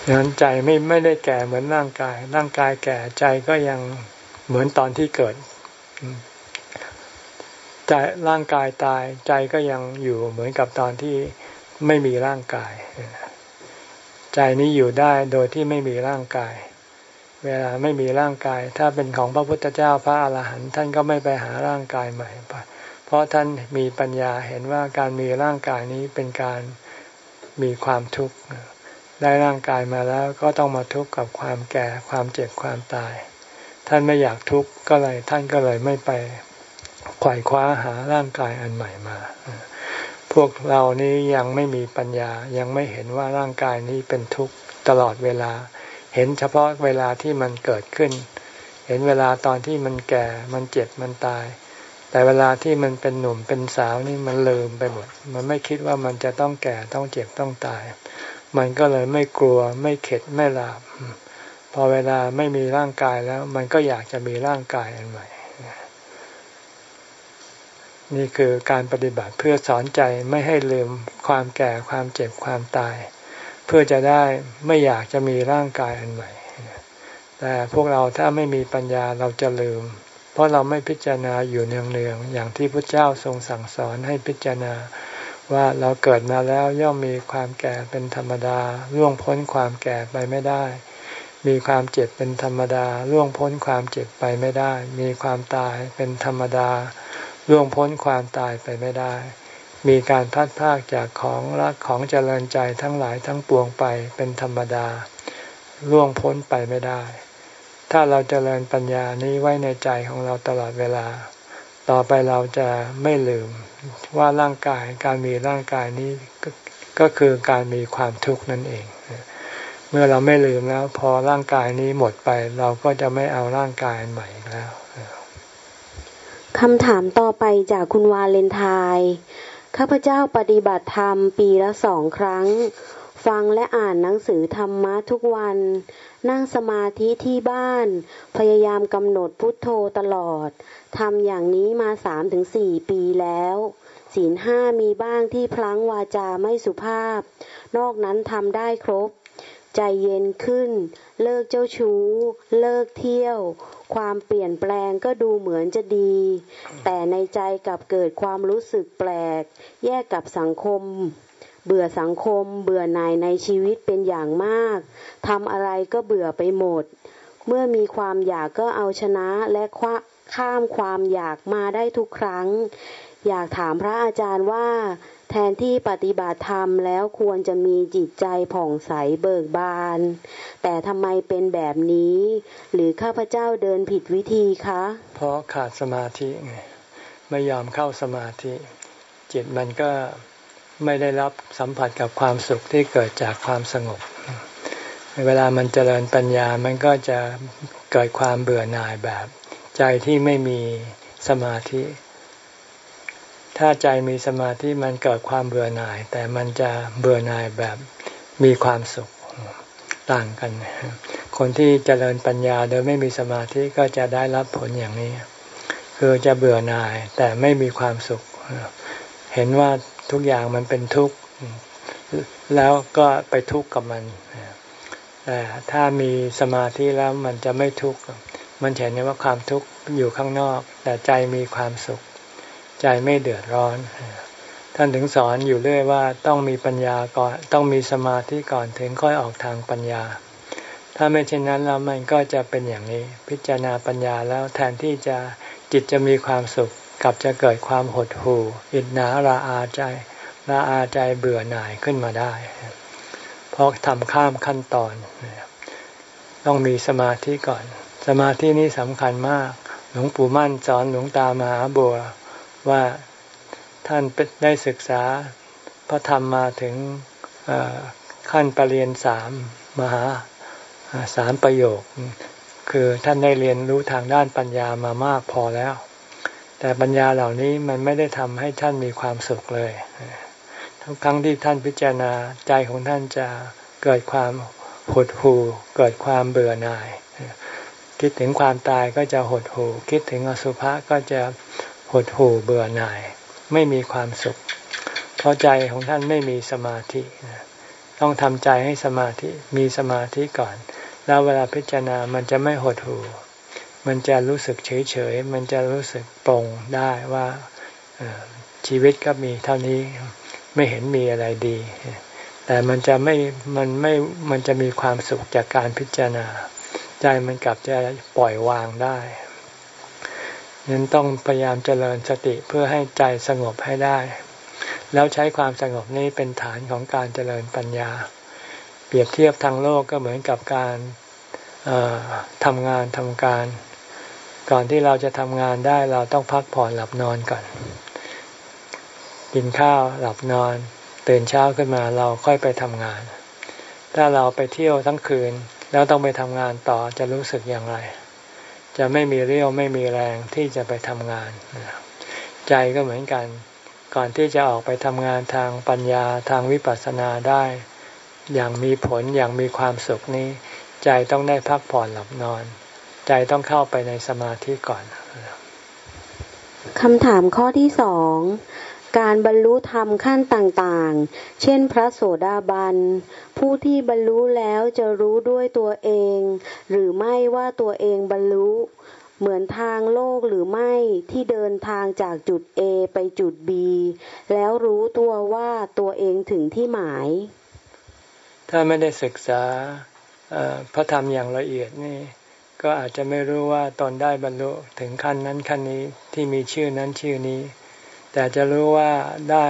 ดังนั้นใจไม่ไม่ได้แก่เหมือนร่างกาย ร่างกายแก่ใจก็ยังเหมือนตอนที่เกิด ใจร่างกายตายใจก็ยังอยู่เหมือนกับตอนที่ไม่มีร่างกาย ใจนี้อยู่ได้โดยที่ไม่มีร่างกาย เวลาไม่มีร่างกาย ถ้าเป็นของพระพุทธเจ้าพระอาหารหันต์ท่านก็ไม่ไปหาร่างกายใหม่เพราะท่านมีปัญญาเห็นว่าการมีร่างกายนี้เป็นการมีความทุกข์ได้ร่างกายมาแล้วก็ต้องมาทุกข์กับความแก่ความเจ็บความตาย ท่านไม่อยากทุกข์ก็เลยท่านก็เลยไม่ไป ไขว่คว้าหาร่างกายอันใหม่มา พวกเรานี้ยังไม่มีปัญญายังไม่เห็นว่าร่างกายนี้เป็นทุกข์ตลอดเวลา เห็นเฉพาะเวลาที่มันเกิดขึ้น เห็นเวลาตอนที่มันแก่มันเจ็บมันตาย แต่เวลาที่มันเป็นหนุ่มเป็นสาวนี่มันลืมไปหมด มันไม่คิดว่ามันจะต้องแก่ต้องเจ็บต้องตาย มันก็เลยไม่กลัวไม่เข็ดไม่หลาบพอเวลาไม่มีร่างกายแล้ว มันก็อยากจะมีร่างกายอันใหม่ นี่คือการปฏิบัติเพื่อสอนใจไม่ให้ลืมความแก่ความเจ็บความตาย เพื่อจะได้ไม่อยากจะมีร่างกายอันใหม่ แต่พวกเราถ้าไม่มีปัญญาเราจะลืม เพราะเราไม่พิจารณาอยู่เนืองๆอย่างที่พระเจ้าทรงสั่งสอนให้พิจารณาว่าเราเกิดมาแล้วย่อมมีความแก่เป็นธรรมดาล่วงพ้นความแก่ไปไม่ได้ มีความเจ็บเป็นธรรมดาล่วงพ้นความเจ็บไปไม่ได้ มีความตายเป็นธรรมดา ล่วงพ้นความตายไปไม่ได้ มีการพัดพากจากของรักของเจริญใจทั้งหลายทั้งปวงไปเป็นธรรมดา ล่วงพ้นไปไม่ได้ ถ้าเราเจริญปัญญานี้ไว้ในใจของเราตลอดเวลา ต่อไปเราจะไม่ลืมว่าร่างกายการมีร่างกายนี้ก็คือการมีความทุกข์นั่นเอง เมื่อเราไม่ลืมแล้ว พอร่างกายนี้หมดไป เราก็จะไม่เอาร่างกายใหม่แล้ว คำถามต่อไปจากคุณวาเลนไทน์ข้าพเจ้าปฏิบัติธรรมปีละสองครั้ง ฟังและอ่านหนังสือธรรมะทุกวัน นั่งสมาธิที่บ้าน พยายามกำหนดพุทโธตลอดทำอย่างนี้มาสามถึงสี่ปีแล้ว ศีลห้ามีบ้างที่พลั้งวาจาไม่สุภาพ นอกนั้นทำได้ครบ ใจเย็นขึ้น เลิกเจ้าชู้ เลิกเที่ยว ความเปลี่ยนแปลงก็ดูเหมือนจะดี แต่ในใจกลับเกิดความรู้สึกแปลก แยกกับสังคม เบื่อสังคม เบื่อหน่ายในชีวิตเป็นอย่างมากทำอะไรก็เบื่อไปหมด เมื่อมีความอยากก็เอาชนะและข้ามความอยากมาได้ทุกครั้ง อยากถามพระอาจารย์ว่า ทนที่ปฏิบัติธรรมแล้วควรจะมีจิตใจผ่องใสเบิกบาน แต่ทำไมเป็นแบบนี้ หรือข้าพเจ้าเดินผิดวิธีคะ เพราะขาดสมาธิไงไม่ยอมเข้าสมาธิ จิตมันก็ไม่ได้รับสัมผัสกับความสุขที่เกิดจากความสงบ เวลามันเจริญปัญญามันก็จะเกิดความเบื่อหน่ายแบบ ใจที่ไม่มีสมาธิ ถ้าใจมีสมาธิมันเกิดความเบื่อหน่าย แต่มันจะเบื่อหน่ายแบบมีความสุขต่างกัน คนที่เจริญปัญญาโดยไม่มีสมาธิก็จะได้รับผลอย่างนี้ คือจะเบื่อหน่ายแต่ไม่มีความสุข เห็นว่าทุกอย่างมันเป็นทุกข์แล้วก็ไปทุกข์กับมันแต่ถ้ามีสมาธิแล้วมันจะไม่ทุกข์มันเห็นว่าความทุกข์อยู่ข้างนอก แต่ใจมีความสุข ใจไม่เดือดร้อน ท่านถึงสอนอยู่เรื่อยว่าต้องมีปัญญาก่อนต้องมีสมาธิก่อนถึงค่อยออกทางปัญญา ถ้าไม่เช่นนั้นแล้วมันก็จะเป็นอย่างนี้ พิจารณาปัญญาแล้วแทนที่จะจิตจะมีความสุขกับจะเกิดความหดหู่อิจนาราอาใจราอาใจเบื่อหน่ายขึ้นมาได้ เพราะทำข้ามขั้นตอน ต้องมีสมาธิก่อน สมาธินี้สำคัญมาก หลวงปู่มั่นสอนหลวงตามหาบัว ว่าท่านได้ศึกษาพระธรรมมาถึงขั้นปรริญญาสามมหาสามประโยค คือท่านได้เรียนรู้ทางด้านปัญญามามากพอแล้ว แต่ปัญญาเหล่านี้มันไม่ได้ทำให้ท่านมีความสุขเลย ทุกครั้งที่ท่านพิจารณาใจของท่านจะเกิดความหดหู่เกิดความเบื่อหน่าย คิดถึงความตายก็จะหดหู่คิดถึงอสุภะก็จะ หดหู่เบื่อหน่าย ไม่มีความสุข เพราะใจของท่านไม่มีสมาธิ ต้องทำใจให้สมาธิมีสมาธิก่อน แล้วเวลาพิจารณามันจะไม่หดหู่ มันจะรู้สึกเฉยเฉยมันจะรู้สึกปรงได้ว่าชีวิตก็มีเท่านี้ไม่เห็นมีอะไรดี แต่มันจะไม่ มันไม่ มันจะมีความสุขจากการพิจารณา ใจมันกลับจะปล่อยวางได้ นั้นต้องพยายามเจริญสติเพื่อให้ใจสงบให้ได้ แล้วใช้ความสงบนี้เป็นฐานของการเจริญปัญญา เปรียบเทียบทางโลกก็เหมือนกับการทำงานทำการ ก่อนที่เราจะทำงานได้เราต้องพักผ่อนหลับนอนก่อน กินข้าวหลับนอน ตื่นเช้าขึ้นมาเราค่อยไปทำงาน ถ้าเราไปเที่ยวทั้งคืน แล้วต้องไปทำงานต่อจะรู้สึกอย่างไร จะไม่มีเรี่ยวไม่มีแรงที่จะไปทำงาน ใจก็เหมือนกัน ก่อนที่จะออกไปทำงานทางปัญญาทางวิปัสสนาได้ อย่างมีผลอย่างมีความสุขนี้ ใจต้องได้พักผ่อนหลับนอน ใจต้องเข้าไปในสมาธิก่อนคำถามข้อที่สอง การบรรลุธรรมขั้นต่างๆ เช่นพระโสดาบัน ผู้ที่บรรลุแล้วจะรู้ด้วยตัวเอง หรือไม่ว่าตัวเองบรรลุ เหมือนทางโลกหรือไม่ที่เดินทางจากจุด A ไปจุด B แล้วรู้ตัวว่าตัวเองถึงที่หมาย ถ้าไม่ได้ศึกษาพระธรรมอย่างละเอียดนี่ก็อาจจะไม่รู้ว่าตอนได้บรรลุถึงขั้นนั้นขั้นนี้ที่มีชื่อนั้นชื่อนี้ แต่จะรู้ว่าได้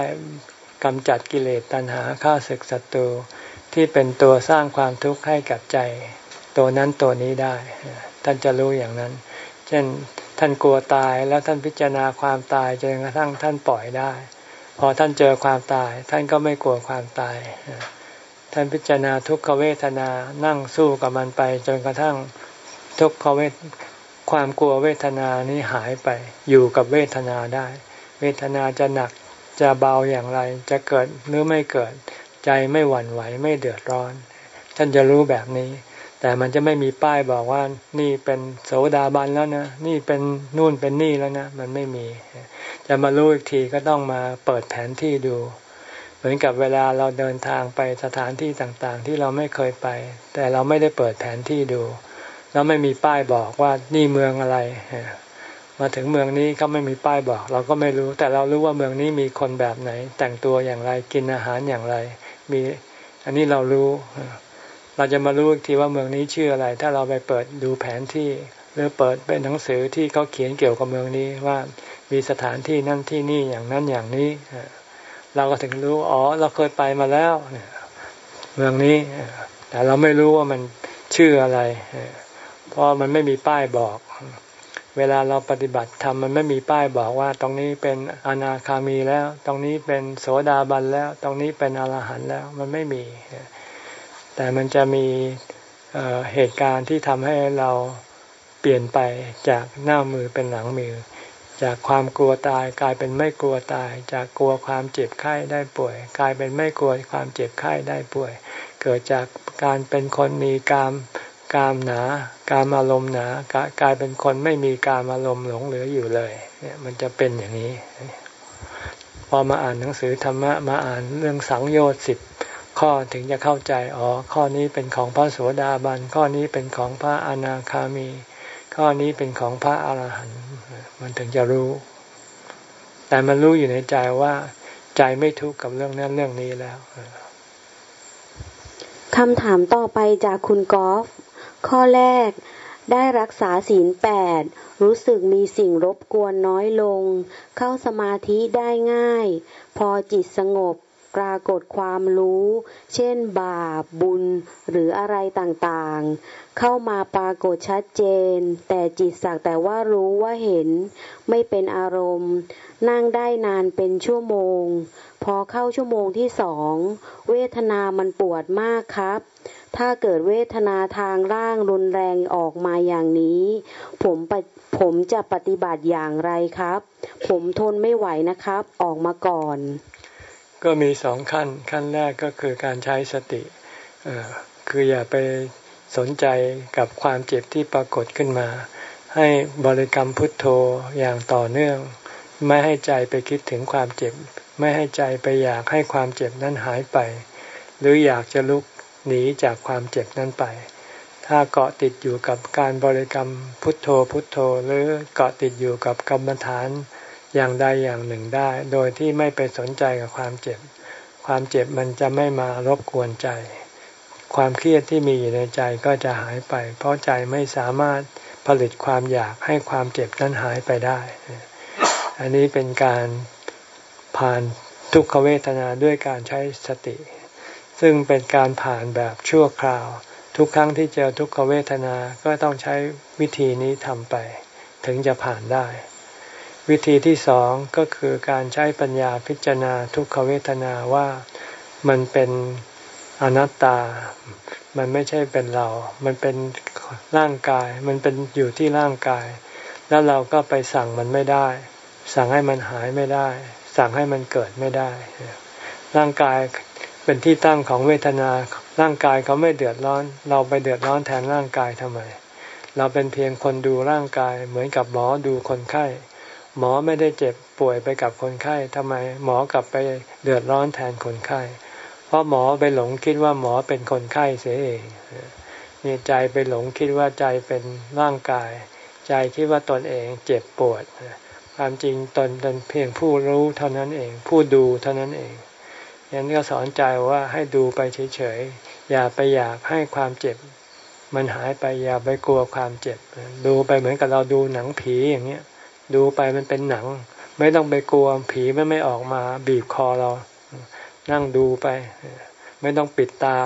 กำจัดกิเลสตัณหาข้าศึกศัตรูที่เป็นตัวสร้างความทุกข์ให้กับใจ ตัวนั้นตัวนี้ได้ ท่านจะรู้อย่างนั้น เช่นท่านกลัวตายแล้วท่านพิจารณาความตายจนกระทั่งท่านปล่อยได้ พอท่านเจอความตาย ท่านก็ไม่กลัวความตาย ท่านพิจารณาทุกขเวทนานั่งสู้กับมันไป จนกระทั่งทุกขเวทความกลัวเวทนานี้หายไป อยู่กับเวทนาได้ เวทนาจะหนักจะเบาอย่างไร จะเกิดหรือไม่เกิด ใจไม่หวั่นไหวไม่เดือดร้อน ท่านจะรู้แบบนี้ แต่มันจะไม่มีป้ายบอกว่า นี่เป็นโสดาบันแล้วนะ นี่เป็นนู่นเป็นนี่แล้วนะ มันไม่มี จะมารู้อีกทีก็ต้องมาเปิดแผนที่ดู เหมือนกับเวลาเราเดินทางไปสถานที่ต่างๆ ที่เราไม่เคยไป แต่เราไม่ได้เปิดแผนที่ดู แล้วไม่มีป้ายบอกว่านี่เมืองอะไร มาถึงเมืองนี้เขาไม่มีป้ายบอก เราก็ไม่รู้ แต่เรารู้ว่าเมืองนี้มีคนแบบไหน แต่งตัวอย่างไรกินอาหารอย่างไร มีอันนี้เรารู้ เราจะมารู้อีกทีว่าเมืองนี้ชื่ออะไร ถ้าเราไปเปิดดูแผนที่ หรือเปิดเป็นหนังสือที่เขาเขียนเกี่ยวกับเมืองนี้ว่ามีสถานที่นั่นที่นี่อย่างนั้นอย่างนี้เราก็ถึงรู้อ๋อเราเคยไปมาแล้วเมืองนี้แต่เราไม่รู้ว่ามันชื่ออะไรเพราะมันไม่มีป้ายบอก เวลาเราปฏิบัติธรรมมันไม่มีป้ายบอกว่า ตรงนี้เป็นอนาคามีแล้ว ตรงนี้เป็นโสดาบันแล้ว ตรงนี้เป็นอรหันต์แล้วมันไม่มี แต่มันจะมีเหตุการณ์ที่ทำให้เราเปลี่ยนไปจากหน้ามือเป็นหลังมือ จากความกลัวตายกลายเป็นไม่กลัวตาย จากกลัวความเจ็บไข้ได้ป่วย กลายเป็นไม่กลัวความเจ็บไข้ได้ป่วย เกิดจากการเป็นคนมีกาม กามหนากามอารมณ์หนากลายเป็นคนไม่มีกามอารมณ์หลงเหลืออยู่เลย เนี่ยมันจะเป็นอย่างนี้ พอมาอ่านหนังสือธรรมะมาอ่านเรื่องสังโยชน์สิบข้อถึงจะเข้าใจอ๋อข้อนี้เป็นของพระโสดาบัน ข้อนี้เป็นของพระอนาคามี ข้อนี้เป็นของพระอรหันต์มันถึงจะรู้ แต่มันรู้อยู่ในใจว่า ใจไม่ทุกข์กับเรื่องนั้นเรื่องนี้แล้วคำถามต่อไปจากคุณกอล์ฟ ข้อแรก ได้รักษาศีลแปดรู้สึกมีสิ่งรบกวนน้อยลง เข้าสมาธิได้ง่าย พอจิตสงบปรากฏความรู้ เช่นบาปบุญหรืออะไรต่างๆ เข้ามาปรากฏชัดเจน แต่จิตสักแต่ว่ารู้ว่าเห็น ไม่เป็นอารมณ์ นั่งได้นานเป็นชั่วโมง พอเข้าชั่วโมงที่สอง เวทนามันปวดมากครับ ถ้าเกิดเวทนาทางร่างรุนแรงออกมาอย่างนี้ ผมผมจะปฏิบัติอย่างไรครับ ผมทนไม่ไหวนะครับ ออกมาก่อน ก็มีสองขั้น ขั้นแรกก็คือการใช้สติคืออย่าไปสนใจกับความเจ็บที่ปรากฏขึ้นมา ให้บริกรรมพุทโธอย่างต่อเนื่อง ไม่ให้ใจไปคิดถึงความเจ็บ ไม่ให้ใจไปอยากให้ความเจ็บนั้นหายไป หรืออยากจะลุก หนีจากความเจ็บนั้นไป ถ้าเกาะติดอยู่กับการบริกรรมพุทโธพุทโธ หรือเกาะติดอยู่กับกรรมฐานอย่างใดอย่างหนึ่งได้ โดยที่ไม่ไปสนใจกับความเจ็บ ความเจ็บมันจะไม่มารบกวนใจ ความเครียดที่มีอยู่ในใจก็จะหายไป เพราะใจไม่สามารถผลิตความอยากให้ความเจ็บนั้นหายไปได้ อันนี้เป็นการผ่านทุกขเวทนาด้วยการใช้สติ ซึ่งเป็นการผ่านแบบชั่วคราว ทุกครั้งที่เจอทุกขเวทนา ก็ต้องใช้วิธีนี้ทำไป ถึงจะผ่านได้ วิธีที่สองก็คือการใช้ปัญญาพิจารณาทุกขเวทนาว่ามันเป็นอนัตตา มันไม่ใช่เป็นเรา มันเป็นร่างกาย มันเป็นอยู่ที่ร่างกาย แล้วเราก็ไปสั่งมันไม่ได้ สั่งให้มันหายไม่ได้ สั่งให้มันเกิดไม่ได้ ร่างกาย เป็นที่ตั้งของเวทนาร่างกายเขาไม่เดือดร้อน เราไปเดือดร้อนแทนร่างกายทำไม เราเป็นเพียงคนดูร่างกายเหมือนกับหมอดูคนไข้ หมอไม่ได้เจ็บป่วยไปกับคนไข้ทำไม หมอกลับไปเดือดร้อนแทนคนไข้ เพราะหมอไปหลงคิดว่าหมอเป็นคนไข้เสียเองนี่ใจไปหลงคิดว่าใจเป็นร่างกาย ใจคิดว่าตนเองเจ็บปวด ความจริงตนเป็นเพียงผู้รู้เท่านั้นเอง ผู้ดูเท่านั้นเอง ยันก็สอนใจว่าให้ดูไปเฉยๆ อย่าไปอยากให้ความเจ็บ มันหายไปอย่าไปกลัวความเจ็บ ดูไปเหมือนกับเราดูหนังผีอย่างเงี้ย ดูไปมันเป็นหนัง ไม่ต้องไปกลัวผีไม่ไม่ออกมาบีบคอเรา นั่งดูไป ไม่ต้องปิดตา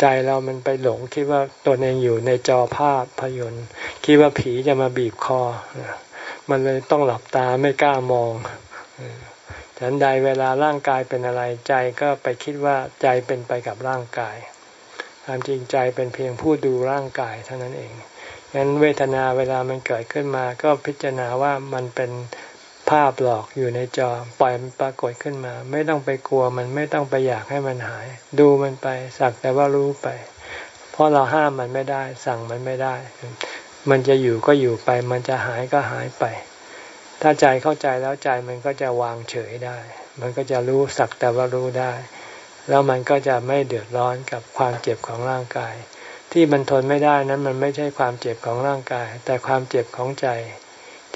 ใจเรามันไปหลงคิดว่าตัวเองอยู่ในจอภาพพยนต์คิดว่าผีจะมาบีบคอ มันเลยต้องหลับตาไม่กล้ามอง ฉันใดเวลาร่างกายเป็นอะไรใจก็ไปคิดว่าใจเป็นไปกับร่างกายความจริงใจเป็นเพียงผู้ดูร่างกายเท่านั้นเองงั้นเวทนาเวลามันเกิดขึ้นมา ก็พิจารณาว่ามันเป็นภาพหลอกอยู่ในจอปล่อยมันปรากฏขึ้นมา ไม่ต้องไปกลัวมันไม่ต้องไปอยากให้มันหาย ดูมันไปสักแต่ว่ารู้ไป เพราะเราห้ามมันไม่ได้ สั่งมันไม่ได้ มันจะอยู่ก็อยู่ไป มันจะหายก็หายไป ถ้าใจเข้าใจแล้วใจมันก็จะวางเฉยได้ มันก็จะรู้สักแต่ว่ารู้ได้ แล้วมันก็จะไม่เดือดร้อนกับความเจ็บของร่างกาย ที่มันทนไม่ได้นั้นมันไม่ใช่ความเจ็บของร่างกาย แต่ความเจ็บของใจ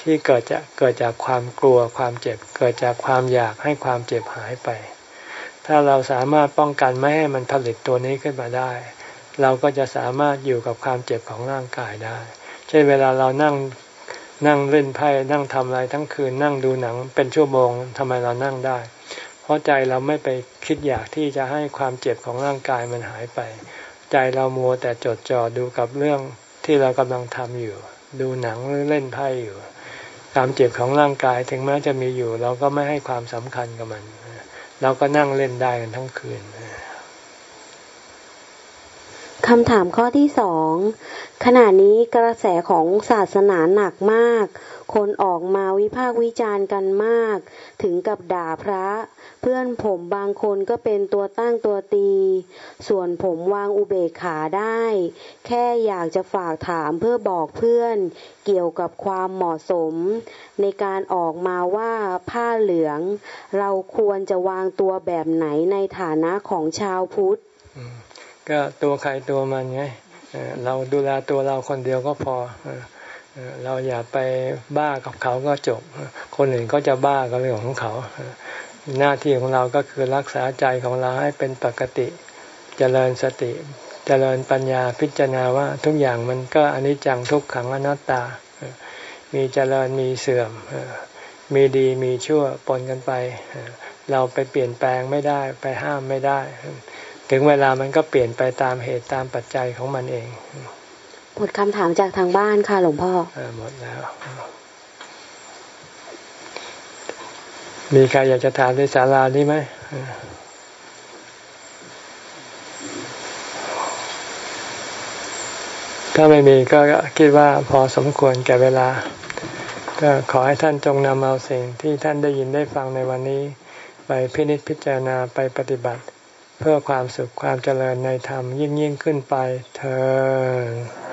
ที่เกิดจากเกิดจากความกลัวความเจ็บ เกิดจากความอยากให้ความเจ็บหายไป ถ้าเราสามารถป้องกันไม่ให้มันผลิตตัวนี้ขึ้นมาได้ เราก็จะสามารถอยู่กับความเจ็บของร่างกายได้ เช่นเวลาเรานั่ง นั่งเล่นไพ่นั่งทำอะไรทั้งคืนนั่งดูหนังเป็นชั่วโมงทำไมเรานั่งได้ เพราะใจเราไม่ไปคิดอยากที่จะให้ความเจ็บของร่างกายมันหายไป ใจเรามัวแต่จดจ่อดูกับเรื่องที่เรากำลังทำอยู่ ดูหนังหรือเล่นไพ่อยู่ความเจ็บของร่างกายถึงแม้จะมีอยู่ เราก็ไม่ให้ความสำคัญกับมัน เราก็นั่งเล่นได้กันทั้งคืน คำถามข้อที่สองขณะนี้กระแสของศาสนาหนักมาก คนออกมาวิพากษ์วิจารณ์กันมาก ถึงกับด่าพระ เพื่อนผมบางคนก็เป็นตัวตั้งตัวตี ส่วนผมวางอุเบกขาได้ แค่อยากจะฝากถามเพื่อบอกเพื่อน เกี่ยวกับความเหมาะสม ในการออกมาว่าผ้าเหลือง เราควรจะวางตัวแบบไหนในฐานะของชาวพุทธ ก็ตัวใครตัวมันไงเราดูแลตัวเราคนเดียวก็พอเราอย่าไปบ้ากับเขาก็จบ คนอื่นก็จะบ้ากับเรื่องของเขา หน้าที่ของเราก็คือรักษาใจของเราให้เป็นปกติจเจริญสติจเจริญปัญญาพิจารณาว่าทุกอย่างมันก็อนิจจังทุกขังอนัตตา มีเจริญมีเสื่อม มีดีมีชั่วปนกันไป เราไปเปลี่ยนแปลงไม่ได้ไปห้ามไม่ได้ ถึงเวลามันก็เปลี่ยนไปตามเหตุตามปัจจัยของมันเอง หมดคำถามจากทางบ้านค่ะหลวงพ่ออหมดแล้ว มีใครอยากจะถามในศาลานี้ไหมถ้าไม่มีก็คิดว่าพอสมควรแก่เวลา ก็ขอให้ท่านจงนำเอาสิ่งที่ท่านได้ยินได้ฟังในวันนี้ ไปพินิจพิจารณาไปปฏิบัติ เพื่อความสุขความเจริญในธรรมยิ่งยิ่งขึ้นไปเธอ